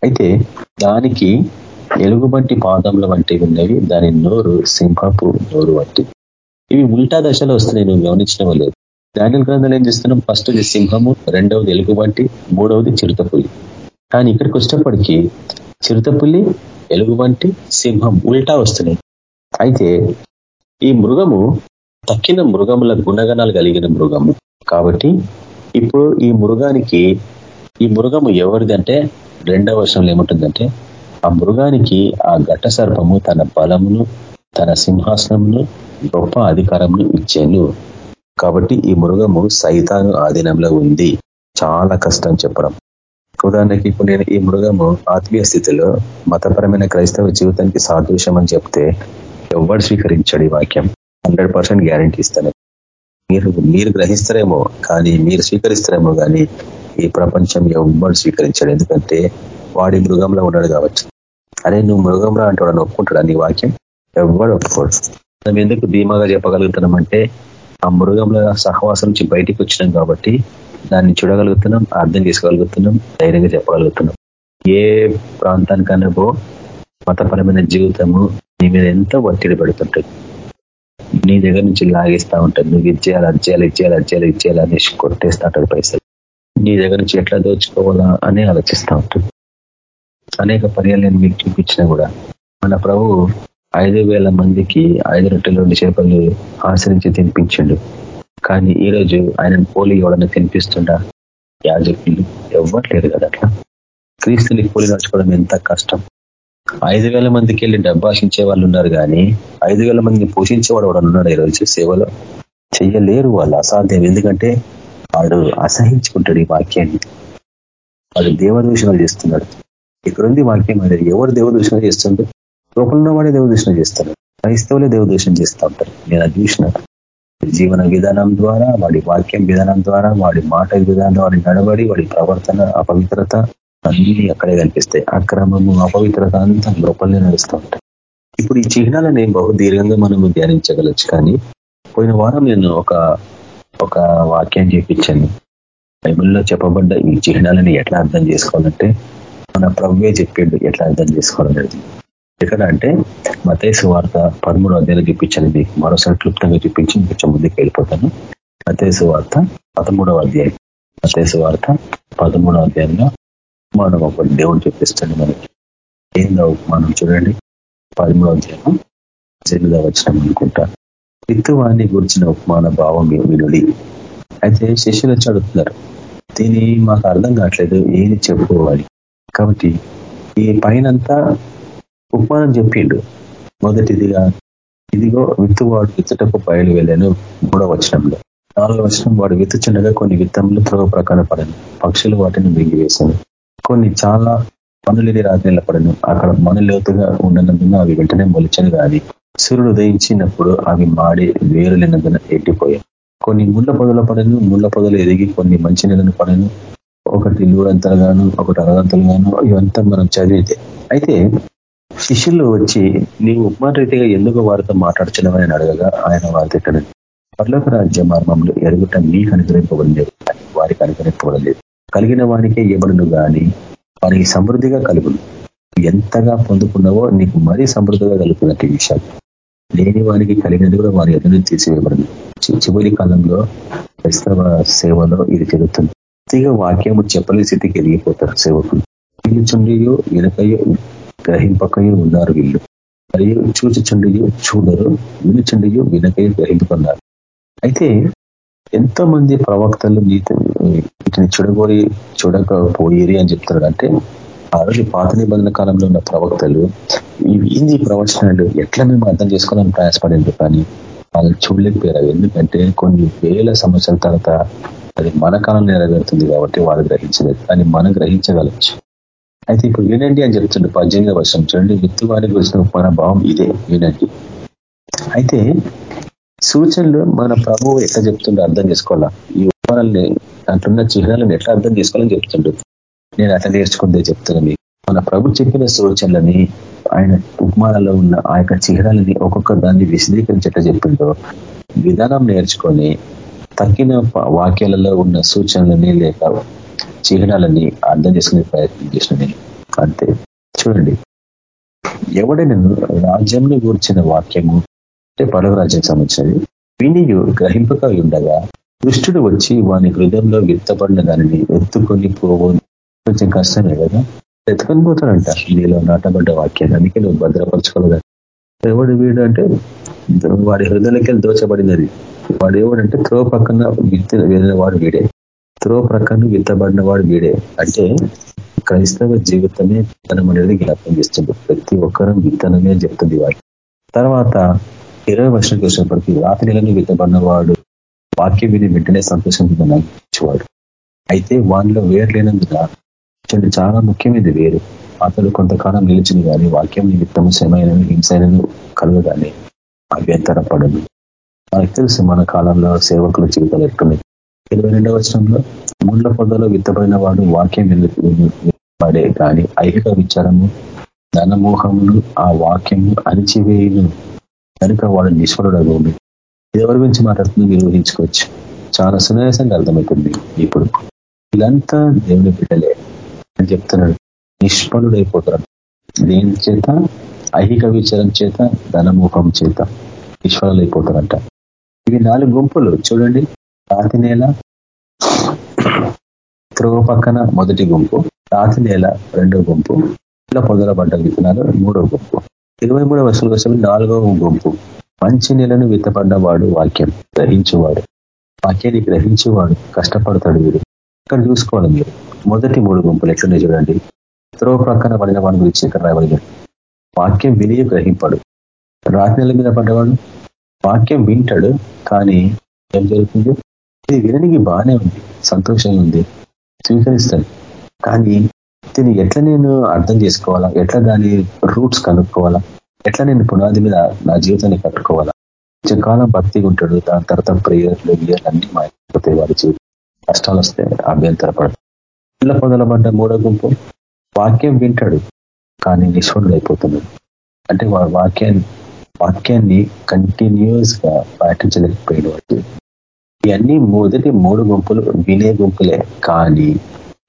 అయితే దానికి ఎలుగుబంటి పాదముల వంటివి ఉన్నవి. దాని నోరు సింహపు నోరు వంటి ఇవి ఉల్టా దశలో వస్తున్నాయి. నువ్వు గమనించడం లేదు. డానియల్ గ్రంథాలు ఏం చేస్తున్నాం ఫస్ట్ సింహము రెండవది ఎలుగుబంటి మూడవది చిరుతపులి. కానీ ఇక్కడికి వచ్చేటప్పటికీ ఎలుగు వంటి సింహం ఉల్టా వస్తున్నాయి. అయితే ఈ మృగము తక్కిన మృగముల గుణగణాలు కలిగిన మృగము. కాబట్టి ఇప్పుడు ఈ మృగానికి ఈ మృగము ఎవరిది అంటే రెండవ వర్షంలో ఏముంటుందంటే ఆ మృగానికి ఆ ఘట సర్పము తన బలమును తన సింహాసనమును గొప్ప అధికారమును ఇచ్చాను. కాబట్టి ఈ మృగము సైతాను ఆధీనంలో ఉంది. చాలా కష్టం చెప్పడం. ఉదాహరణకి ఇప్పుడు నేను ఈ మృగము ఆత్మీయ స్థితిలో మతపరమైన క్రైస్తవ జీవితానికి సాదృశ్యం అని చెప్తే ఎవరు స్వీకరించాడు ఈ వాక్యం? హండ్రెడ్ పర్సెంట్ గ్యారంటీ ఇస్తాను. మీరు మీరు గ్రహిస్తారేమో కానీ మీరు స్వీకరిస్తారేమో కానీ ఈ ప్రపంచం ఎవ్వడు స్వీకరించాడు. ఎందుకంటే వాడి మృగంలో ఉన్నాడు కాబట్టి. అరే నువ్వు మృగంలో అంటాడు ఒప్పుకుంటాడు నీ వాక్యం? ఎవ్వడు ఒప్పుకోడు. మనం ఎందుకు ధీమాగా చెప్పగలుగుతున్నామంటే ఆ మృగంలో సహవాసం నుంచి బయటికి వచ్చినాం కాబట్టి దాన్ని చూడగలుగుతున్నాం అర్థం చేసుకోగలుగుతున్నాం ధైర్యంగా చెప్పగలుగుతున్నాం. ఏ ప్రాంతానికైనా పో మతపరమైన జీవితము నీ మీద ఎంతో ఒత్తిడి పెడుతుంటుంది. నీ దగ్గర నుంచి లాగేస్తూ ఉంటుంది నువ్వు ఇచ్చేయాలి అచ్చేయాలి ఇచ్చేయాలి అచ్చేయాలి ఇచ్చేయాలి అనేసి కొట్టేస్తూ ఉంటుంది పైసలు. నీ దగ్గర నుంచి ఎట్లా దోచుకోవాలా అని ఆలోచిస్తూ ఉంటుంది అనేక పర్యాలు నేను మీకు చూపించినా కూడా మన ప్రభు ఐదు వేల మందికి ఐదు రొట్టెలు రెండు చేపలు ఆశ్రయించి తినిపించిండు. కానీ ఈరోజు ఆయన పోలి ఎవడన్నా తినిపిస్తుండా? యాజకులు ఎవ్వట్లేరు కదా అట్లా? క్రీస్తుని పోలి నడుచుకోవడం ఎంత కష్టం? ఐదు వేల మందికి వెళ్ళి డబ్బాషించే వాళ్ళు ఉన్నారు కానీ ఐదు వేల మందిని పోషించేవాడు వాడు ఉన్నాడు ఈరోజు సేవలో? చెయ్యలేరు వాళ్ళు అసాధ్యం. ఎందుకంటే వాడు అసహించుకుంటాడు ఈ వాక్యాన్ని. వాడు దేవదూషణలు చేస్తున్నాడు. ఇక్కడుంది వాక్యం అనేది ఎవరు దేవదూషణ చేస్తుండ్రు? లోపల వాడే దేవదూషణ చేస్తాడు క్రైస్తవులే దేవదూషణ చేస్తూ ఉంటారు. నేను అది చూసిన. జీవన విధానం ద్వారా వాడి వాక్యం విధానం ద్వారా వాడి మాట విధానం వాడి నడబడి వాడి ప్రవర్తన అపవిత్రత అన్ని అక్కడే కనిపిస్తాయి. అక్రమము అపవిత్రత అంతా లోపలనే నడుస్తూ ఉంటాయి. ఇప్పుడు ఈ చిహ్నాలని బహు దీర్ఘంగా మనము ధ్యానించగలచ్చు కానీ పోయిన వారం నేను ఒక ఒక వాక్యం చేపించాను బైబిల్లో చెప్పబడ్డ ఈ చిహ్నాలని ఎట్లా అర్థం చేసుకోవాలంటే మన ప్రవ్వే చెప్పిండు ఎట్లా అర్థం చేసుకోవాలనేది. ఎక్కడ అంటే మతేసు వార్త పదమూడు అధ్యాయులు చూపించాను మీకు. మరోసారి క్లుప్తంగా చూపించి కొంచెం ముందుకు వెళ్ళిపోతాను. మతేసు వార్త పదమూడవ అధ్యాయం. మతేసు వార్త పదమూడవ అధ్యాయంలో మనం ఒక దేవుడు చూపిస్తాడు మనకి. ఏందో ఉపమానం చూడండి. పదమూడవ అధ్యాయం ఎనిమిదవ వచ్చినాం అనుకుంటా. విత్తువాన్ని గురించిన ఉపమాన భావం వినుడి అయితే శిష్యులు వచ్చి అడుగుతున్నారు దీని మాకు అర్థం కావట్లేదు. ఏది చెప్పుకోవాలి కాబట్టి ఈ పైనంతా ఉపమానం చెప్పిండు. మొదటిదిగా ఇదిగో విత్తువాడు విత్తుటకు బయలు వెళ్ళాను మూడో వచనంలో. నాలుగో వచనం వాడు విత్తుచుండగా కొన్ని విత్తములు త్రోవ ప్రకారం పడను పక్షులు వాటిని మింగివేశాను కొన్ని చాలా పనులేని రాత్రిలో పడను అక్కడ మనులోతుగా ఉండనందున అవి వెంటనే మొలిచను కానీ సూర్యుడు ఉదయించినప్పుడు అవి మాడి వేరులేనందున ఎట్టిపోయాయి కొన్ని ముళ్ళ పొదల పడను ముళ్ళ పొదలు ఎదిగి కొన్ని మంచి నెలను పడను ఒకటి గాను ఒకటి గాను ఇవంతా మనం చదివితే. అయితే శిష్యులు వచ్చి నీవు ఉపమాన రీతిగా ఎందుకు వారితో మాట్లాడుచున్నావని అడగగా ఆయన వారి దగ్గర పర్లోక రాజ్య మార్మంలో ఎరుగుట నీకు అనుగ్రహింపబడలేదు. వారికి అనుగ్రహింపబడలేదు. కలిగిన వానికే ఇవ్వడును కానీ వారికి సమృద్ధిగా కలుగును. ఎంతగా పొందుకున్నావో నీకు మరీ సమృద్ధిగా కలుగుతున్నట్టు విషయాలు లేని వారికి కలిగినది కూడా వారి ఎదురు తీసివేయబడింది చివరి కాలంలో క్రైస్తవ సేవలో ఇది జరుగుతుంది. పూర్తిగా వాక్యము చెప్పలేని స్థితికి ఎదిగిపోతారు సేవకులు. వీళ్ళు చుండియో వెనకయో గ్రహింపకయో ఉన్నారు వీళ్ళు. మరియు చూచుచుండియో చూడరు వినుచుండియో వినకయో గ్రహింపుకున్నారు అయితే ఎంతో మంది ప్రవక్తలు వీటిని చూడబోయి చూడకపోయేరి అని చెప్తున్నాడు అంటే ఆ రోజు పాత నిబంధన కాలంలో ఉన్న ప్రవక్తలు ఏంది ప్రవచనాలు ఎట్లా మేము అర్థం చేసుకోవాలని ప్రయాసపడింది కానీ వాళ్ళు చూడలేకపోయారు. ఎందుకంటే కొన్ని వేల సంవత్సరాల తర్వాత అది మన కాలం నెరవేరుతుంది కాబట్టి వాళ్ళు గ్రహించలేదు. కానీ మనం గ్రహించగలచ్చు అయితే ఇప్పుడు వినండి అని చెప్తుండే పద్దెనిమిది వర్షం. చూడండి విత్తువానికి వచ్చిన మన భావం ఇదే వినండి అయితే సూచనలు మన ప్రభువు ఎట్లా చెప్తుండో అర్థం చేసుకోవాలా? ఈ ఉపమానాలని దాంట్లో చిహ్నాలను ఎట్లా అర్థం చేసుకోవాలని చెప్తుండ్రు నేను అట్లా నేర్చుకుందే చెప్తున్నా మీకు. మన ప్రభు చెప్పిన సూచనలని ఆయన ఉపమానాల్లో ఉన్న ఆ యొక్క చిహ్నాలని ఒక్కొక్క దాన్ని విశదీకరించేట చెప్పిండో. విధానం నేర్చుకొని తగ్గిన వాక్యాలలో ఉన్న సూచనలని లేక చిహ్నాలని అర్థం చేసుకునే ప్రయత్నం చేసిన నేను. అంతే. చూడండి. ఎవడైనా రాజ్యంని గూర్చిన వాక్యము అంటే పలు రాజ్యం సంబంధించినది వినియు గ్రహింపక ఉండగా దుష్టుడు వచ్చి వాని హృదయంలో విత్తపడిన దానిని ఎత్తుకొని పోవు. కొంచెం కష్టమే కదా? ఎత్తుకొని పోతాడంట. నీలో నాటబడ్డ వాక్యాన్ని. అందుకే నువ్వు భద్రపరచుకోలేదు? ఎవడు వీడు అంటే వాడి హృదయలకి దోచబడినది. వాడు ఎవడంటే త్రో పక్కన విత్తిన వాడు వీడే. త్రో ప్రకారం విత్తబడిన వాడు వీడే. అంటే క్రైస్తవ జీవితమే విత్తనం అనేది జ్ఞాపకం చేస్తుంది. ప్రతి ఒక్కరూ విత్తనమే చెప్తుంది వాడు. తర్వాత ఇరవై వర్షానికి వచ్చినప్పటికీ రాత్రి విత్తబడిన వాడు వాక్యం విని వెంటనే సంతోషం వాడు అయితే వానిలో వేరు లేనందున చూడండి చాలా ముఖ్యమైనది వేరు. అతడు కొంతకాలం నిలిచింది కానీ వాక్యం నిమిత్తం శ్రమైన హింసైనను కలుగగానే అభ్యంతర పడదు మనకు తెలుసు మన కాలంలో సేవకుల జీవితాలు ఎట్టున్నాయి ఇరవై రెండవ వచనంలో గుండ్ల పొదలో విత్తబడిన వాడు వాక్యం ఎందుకు పడే కానీ ఐహిక విచారము ధనమోహములు ఆ వాక్యము అణిచివేయును. కనుక వాడు నిష్ఫలుడగా ఉంది ఎవరి గురించి మాట్లాడుతుంది? మీరు ఊహించుకోవచ్చు చాలా సునాయాసంగా అర్థమవుతుంది ఇప్పుడు. వీళ్ళంతా దేవుని బిడ్డలే అని చెప్తున్నాడు. నిష్ఫలుడైపోతారు. దేని చేత? ఐహిక విచారం చేత ధనమోహం చేత. నిష్ఫలులైపోతారంట ఇవి నాలుగు గుంపులు. చూడండి. రాతి నేల త్రోవ పక్కన మొదటి గుంపు రాతి నేల రెండో గుంపు ఇలా పొదలబడ్డ విత్తనాలు మూడో గుంపు. ఇరవై మూడవ వర్షాలు వచ్చే నాలుగవ గుంపు. మంచి నెలను విత్తపడ్డవాడు వాక్యం గ్రహించేవాడు. వాక్యాన్ని గ్రహించేవాడు కష్టపడతాడు వీడు. ఇక్కడ చూసుకోవాలి మీరు. మొదటి మూడు గుంపులు ఎట్లున్నాయి చూడండి. త్రో ప్రక్కన పడిన వాడి గురించి ఇక్కడ రాయబడి వాక్యం విని గ్రహింపడు. రాత్రి నెల మీద పడ్డవాడు? వాక్యం వింటాడు కానీ ఏం జరుగుతుంది? ఇది వినడానికి బాగానే ఉంది సంతోషంగా ఉంది స్వీకరిస్తాను కానీ దీన్ని ఎట్లా నేను అర్థం చేసుకోవాలా? ఎట్లా దాని రూట్స్ కనుక్కోవాలా? ఎట్లా నేను పునాది మీద నా జీవితాన్ని కట్టుకోవాలా? కాలం భక్తిగా ఉంటాడు దాని తర్వాత ప్రేయర్లు ఇయర్లు అన్ని మాయపోతాయి వారి జీవితం. కష్టాలు వస్తే అభ్యంతరపడదు ఇళ్ళ పొందలబడ్డ మూడో గుంపు వాక్యం వింటాడు కానీ నిశ్వరుడు అయిపోతున్నాడు అంటే వాడు వాక్యాన్ని వాక్యాన్ని కంటిన్యూస్గా పాటించలేకపోయిన వాడు. ఇవన్నీ మొదటి మూడు గుంపులు వినే గుంపులే కానీ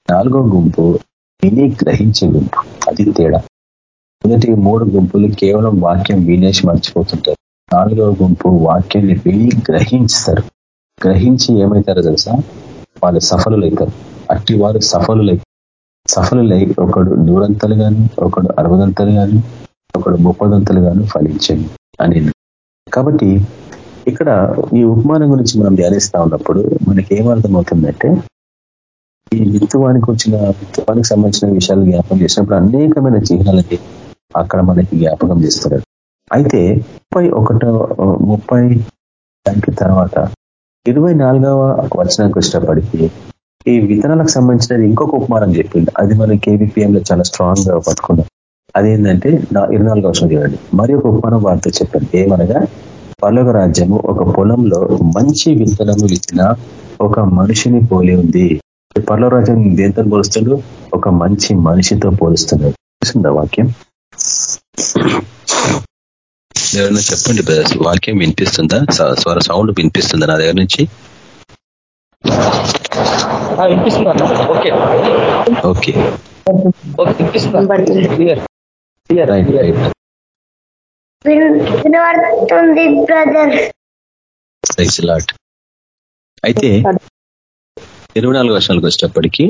నాలుగో గుంపు విని గ్రహించే గుంపు. అది తేడా. మొదటి మూడు గుంపులు కేవలం వాక్యం వినేసి మర్చిపోతుంటారు. నాలుగవ గుంపు వాక్యాన్ని విని గ్రహించుతారు గ్రహించి ఏమవుతారో తెలుసా? వాళ్ళు సఫలులైతారు. అట్టి వారు సఫలులై సఫలులై ఒకడు నూరంతలు గాను ఒకడు అరవదంతలు గాను ఒకడు ముప్పదంతలు గాను ఫలించండి అని. కాబట్టి ఇక్కడ ఈ ఉపమానం గురించి మనం ధ్యానిస్తా ఉన్నప్పుడు మనకి ఏమర్థమవుతుందంటే ఈ విత్తువానికి వచ్చిన విత్తువానికి సంబంధించిన విషయాలు జ్ఞాపకం చేసినప్పుడు అనేకమైన చిహ్నాలకి అక్కడ మనకి జ్ఞాపకం చేస్తున్నారు అయితే ముప్పై ఒకటో ముప్పై దానికి తర్వాత ఇరవై నాలుగవ వచనానికి వచ్చినప్పటికీ ఈ విత్తనాలకు సంబంధించినది ఇంకొక ఉపమానం చెప్పింది. అది మనం కేబిపిఎం లో చాలా స్ట్రాంగ్గా పట్టుకున్నాం. అదేంటంటే ఇరవై నాలుగు వర్షం చూడండి. మరి ఒక ఉపమానం వారితో చెప్పాను ఏమనగా పలుగ రాజ్యము ఒక పొలంలో మంచి విత్తనము విత్తిన ఒక మనిషిని పోలి ఉంది. పర్లో రాజ్యం దేంతో పోలుస్తాడు? ఒక మంచి మనిషితో పోలుస్తున్నాడు. చూసిందా వాక్యం? ఎవరైనా చెప్పండి వాక్యం వినిపిస్తుందా? స్వర సౌండ్ వినిపిస్తుందా నా దగ్గర నుంచి? ఓకే. ఓకే. వినబడుతుంది బ్రదర్. లాట్ అయితే ఇరవై నాలుగు వర్షాలకు వచ్చేటప్పటికీ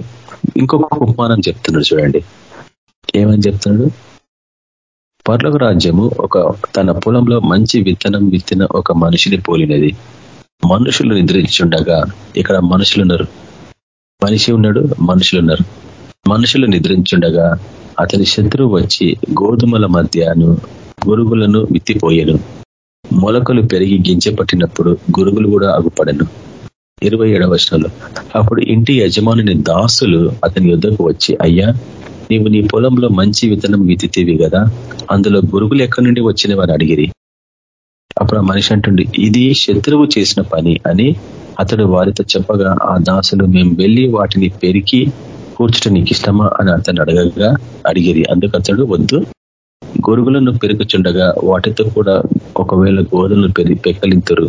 ఇంకొక ఉపమానం చెప్తున్నాడు చూడండి. ఏమని చెప్తున్నాడు? పర్లకు రాజ్యము ఒక తన పొలంలో మంచి విత్తనం విత్తిన ఒక మనిషిని పోలినది. మనుషులు నిద్రించుండగా ఇక్కడ మనుషులు ఉన్నారు మనిషి ఉన్నాడు మనుషులు ఉన్నారు మనుషులు నిద్రించుండగా అతని శత్రువు వచ్చి గోధుమల మధ్యను గురుగులను విత్తిపోయాను. మొలకలు పెరిగి గింజపట్టినప్పుడు గురుగులు కూడా అగుపడను ఇరవై ఏడవ వర్షంలో అప్పుడు ఇంటి యజమానుని దాసులు అతని యుద్ధకు వచ్చి అయ్యా నీవు నీ పొలంలో మంచి విత్తనం విత్తితేవి కదా అందులో గురుగులు ఎక్కడి నుండి వచ్చినవని అడిగిరి. అప్పుడు ఆ మనిషి అంటుండి ఇది శత్రువు చేసిన పని అని అతడు వారితో చెప్పగా ఆ దాసులు మేము వెళ్ళి వాటిని పెరికి కూర్చుట నీకు ఇష్టమా అని అతను అడగగా అడిగిరి. అందుకు అతడు వద్దు గొరుగులను పెరుగుచుండగా వాటితో కూడా ఒకవేళ గోధులను పెరి పెక్కలింతురు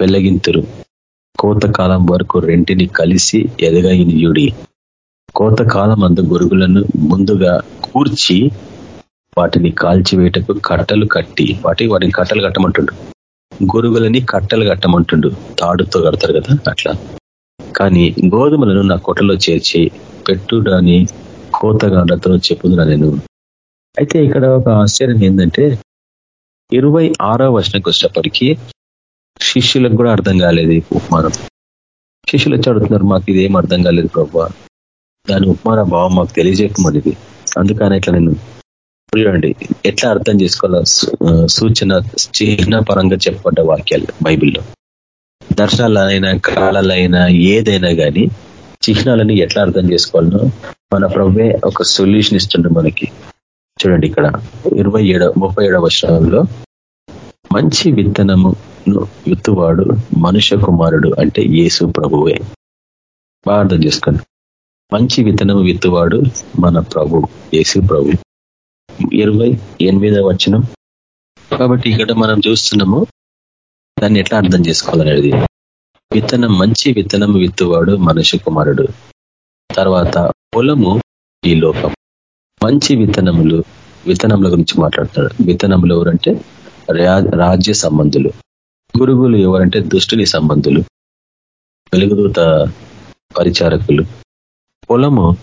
పెళ్ళగింతురు కోతకాలం వరకు రెంటిని కలిసి ఎదగయినియుడి కోతకాలం అందు గొరుగులను ముందుగా కూర్చి వాటిని కాల్చివేటకు కట్టలు కట్టి వాటి వాటిని కట్టలు కట్టమంటుండు. గొరుగులని కట్టలు కట్టమంటుండు. తాడుతో కడతారు కదా అట్లా. కానీ గోధుమలను నా కొట్టలో చేర్చి పెట్టుడని కోతగాండ్లతో చెప్పుదురా నేను. అయితే ఇక్కడ ఒక ఆశ్చర్యం ఏంటంటే ఇరవై ఆరో వచనకు వచ్చేప్పటికీ శిష్యులకు కూడా అర్థం కాలేదు ఈ ఉపమానం. శిష్యులు వచ్చి అడుగుతున్నారు మాకు ఇదేం అర్థం కాలేదు ప్రభావ దాని ఉపమాన భావం మాకు తెలియజేయకమనిది అందుకని ఇట్లా నేను చూడండి ఎట్లా అర్థం చేసుకోవాలో సూచన చిహ్న పరంగా చెప్పబడ్డ వాక్యాలు బైబిల్లో. దర్శనాలైనా కాలాలైనా ఏదైనా కానీ చిహ్నాలని ఎట్లా అర్థం చేసుకోవాలనో మన ప్రవ్వే ఒక సొల్యూషన్ ఇస్తుండే మనకి. చూడండి ఇక్కడ ఇరవై ఏడవ ముప్పై ఏడవ వర్షంలో మంచి విత్తనమును విత్తువాడు మనుష్య కుమారుడు అంటే యేసు ప్రభువే. బాగా అర్థం చేసుకోండి. మంచి విత్తనము విత్తువాడు మన ప్రభు యేసు ప్రభు. ఇరవై ఎనిమిదవ వచనం. కాబట్టి ఇక్కడ మనం చూస్తున్నాము దాన్ని ఎట్లా అర్థం చేసుకోవాలనేది. విత్తనం మంచి విత్తనం విత్తువాడు మనుష్య కుమారుడు. తర్వాత పొలము ఈ లోకం మంచి విత్తనములు విత్తనముల గురించి మాట్లాడతాడు విత్తనములు ఎవరంటే? రాజ్య సంబంధులు. గురుగులు ఎవరంటే? దుష్టుని సంబంధులు. వెలుగుదూత పరిచారకులు. పొలము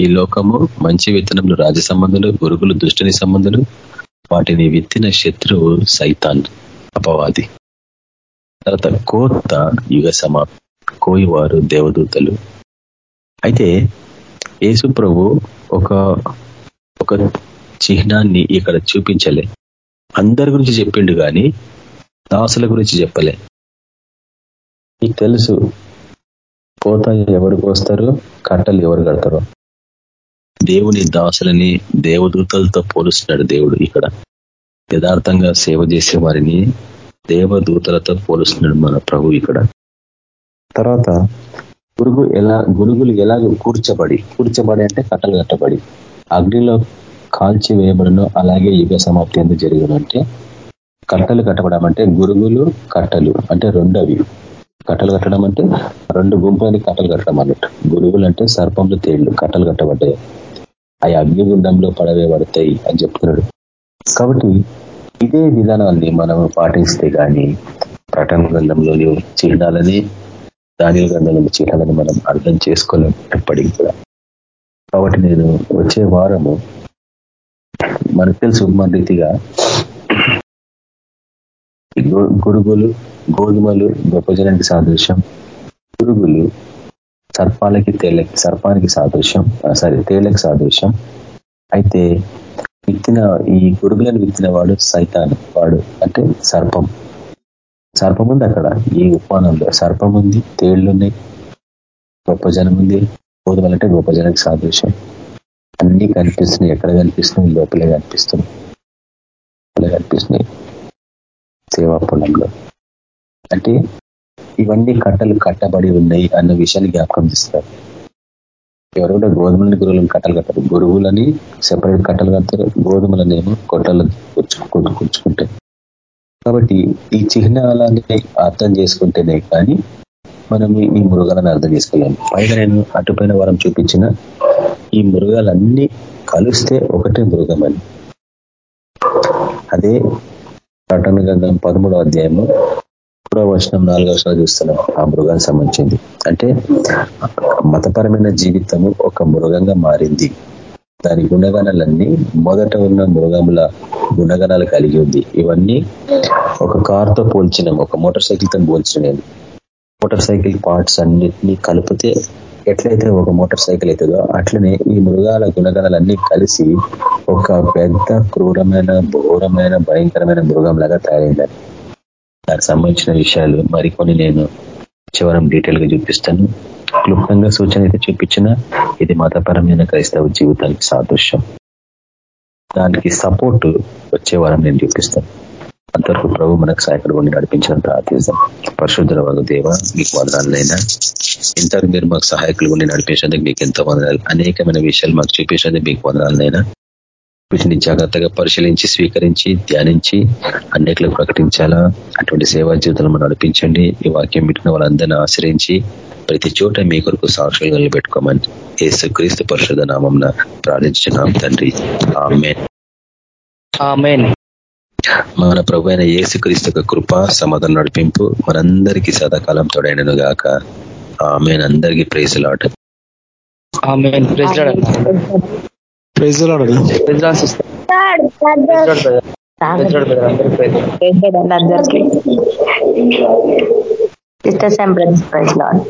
ఈ లోకము మంచి విత్తనములు రాజ్య సంబంధులు గురుగులు దుష్టుని సంబంధులు. వాటిని విత్తిన శత్రువు సైతాన్ అపవాది. తర్వాత కోత యుగ సమా కోయివారు దేవదూతలు. అయితే యేసు ప్రభు ఒక ఒక చిహ్నాన్ని ఇక్కడ చూపించలే. అందరి గురించి చెప్పిండు కానీ దాసుల గురించి చెప్పలే. మీకు తెలుసు కోత ఎవరు కోస్తారు కట్టలు ఎవరు కడతారు? దేవుని దాసులని దేవదూతలతో పోలుస్తున్నాడు దేవుడు ఇక్కడ. యథార్థంగా సేవ చేసే వారిని దేవదూతలతో పోలుస్తున్నాడు మన ప్రభు ఇక్కడ. తర్వాత గురుగు ఎలా గురుగులు ఎలా కూర్చబడి కూర్చబడి అంటే కట్టలు కట్టబడి అగ్నిలో కాల్చి వేయబడను అలాగే యుగ సమాప్తి ఎందుకు జరిగిన అంటే కట్టలు కట్టబడమంటే గురుగులు కట్టలు అంటే రెండవి. కట్టలు కట్టడం అంటే రెండు గుంపులని కట్టలు కట్టడం అన్నట్టు. గురుగులు అంటే సర్పంలు తేళ్ళు కట్టలు కట్టబడ్డాయి. అవి అగ్నిగుండంలో పడవేయబడతాయి అని చెప్తున్నాడు. కాబట్టి ఇదే విధానాన్ని మనం పాటిస్తే కానీ ప్రటన గ్రంథంలోని చిహ్నాలని దాని గ్రంథంలో చేయాలని మనం అర్థం చేసుకోలేటప్పటికి కూడా. కాబట్టి నేను వచ్చే వారము మనకు తెలుసు మన రీతిగా గురుగులు గోధుమలు గొప్పజనానికి సాదృశ్యం గురుగులు సర్పాలకి తేలకి సర్పానికి సాదృశ్యం సారీ తేలకి సాదృశ్యం. అయితే విత్తిన ఈ గురుగులను విత్తిన వాడు సైతాన్ వాడు అంటే సర్పం. సర్పం ఉంది అక్కడ. ఈ ఉపమానంలో సర్పం ఉంది తేళ్ళున్నాయి గొప్ప జనం ఉంది గోధుమలంటే గొప్ప జనానికి సాదృశ్యం. అన్ని కనిపిస్తున్నాయి. ఎక్కడ కనిపిస్తున్నాయి? లోపలే కనిపిస్తున్నాయి. కనిపిస్తున్నాయి. సేవా పొలంలో. అంటే ఇవన్నీ కట్టలు కట్టబడి ఉన్నాయి అన్న విషయాన్ని జ్ఞాపకం చేస్తారు. ఎవరు కూడా గోధుమలని గురువులను కట్టలు కట్టారు. గురువులని సెపరేట్ కట్టలు కడతారు. గోధుమలనేమో కొట్టలు కూర్చుకుంటాయి కాబట్టి ఈ చిహ్నాలని అర్థం చేసుకుంటేనే కానీ మనం ఈ మృగాలను అర్థం చేసుకోలేము. పైగా నేను అటుపైన వారం చూపించిన ఈ మృగాలన్నీ కలిస్తే ఒకటే మృగం అని. అదే ప్రటన గ్రంథం పదమూడో అధ్యాయము మూడో వర్షం నాలుగో వర్షాలు చూస్తున్నాం ఆ మృగానికి సంబంధించింది. అంటే మతపరమైన జీవితము ఒక మృగంగా మారింది. దాని గుణగణాలన్నీ మొదట ఉన్న మృగముల గుణగణాలు కలిగి ఉంది. ఇవన్నీ ఒక కార్తో పోల్చినాం ఒక మోటార్ సైకిల్తో పోల్చినాం మోటార్ సైకిల్ పార్ట్స్ అన్నిటినీ కలిపితే ఎట్లయితే ఒక మోటార్ సైకిల్ అవుతుందో అట్లనే ఈ మృగాల గుణగణాలన్నీ కలిసి ఒక పెద్ద క్రూరమైన ఘోరమైన భయంకరమైన మృగం లాగా తయారైందని దానికి సంబంధించిన విషయాలు మరికొన్ని నేను చివరం డీటెయిల్గా చూపిస్తాను. క్లుప్తంగా సూచన అయితే చూపించిన ఇది మతపరమైన క్రైస్తవ జీవితానికి సాదృశ్యం. దానికి సపోర్ట్ వచ్చే వారం నేను చూపిస్తాను. అంతవరకు ప్రభు మనకు సహాయకుడు ఉండి నడిపించడం ప్రార్థిస్తాం. పరిశుద్ధుల వాగు దేవ మీకు వదనాలైనా ఇంతకు మీరు మాకు సహాయకులు ఉండి నడిపించేందుకు మీకు ఎంతో వందనాలు. అనేకమైన విషయాలు మాకు చూపించేందుకు మీకు వందనాలైనా వీటిని జాగ్రత్తగా పరిశీలించి స్వీకరించి ధ్యానించి అన్నిట్లకు ప్రకటించాలా అటువంటి సేవా జీవితాలను నడిపించండి. ఈ వాక్యం పెట్టిన వాళ్ళందరినీ ఆశ్రయించి ప్రతి చోట మీ కొరకు సాక్షులు నిలబెట్టుకోమని ఏసు క్రీస్తు పరిషద నామం ప్రార్థించున్నాం తండ్రి. ఆమెన్. మన ప్రభు అయిన ఏసుక్రీస్తు కృప సమాధానం నడిపింపు మనందరికీ సదాకాలం తోడైనను గాక. ఆమె అందరికీ ప్రేసులాట ఆమెన్. ప్రెస్ ప్రైజ్ ప్రెస్ అందరికీ sisters and brothers praise Lord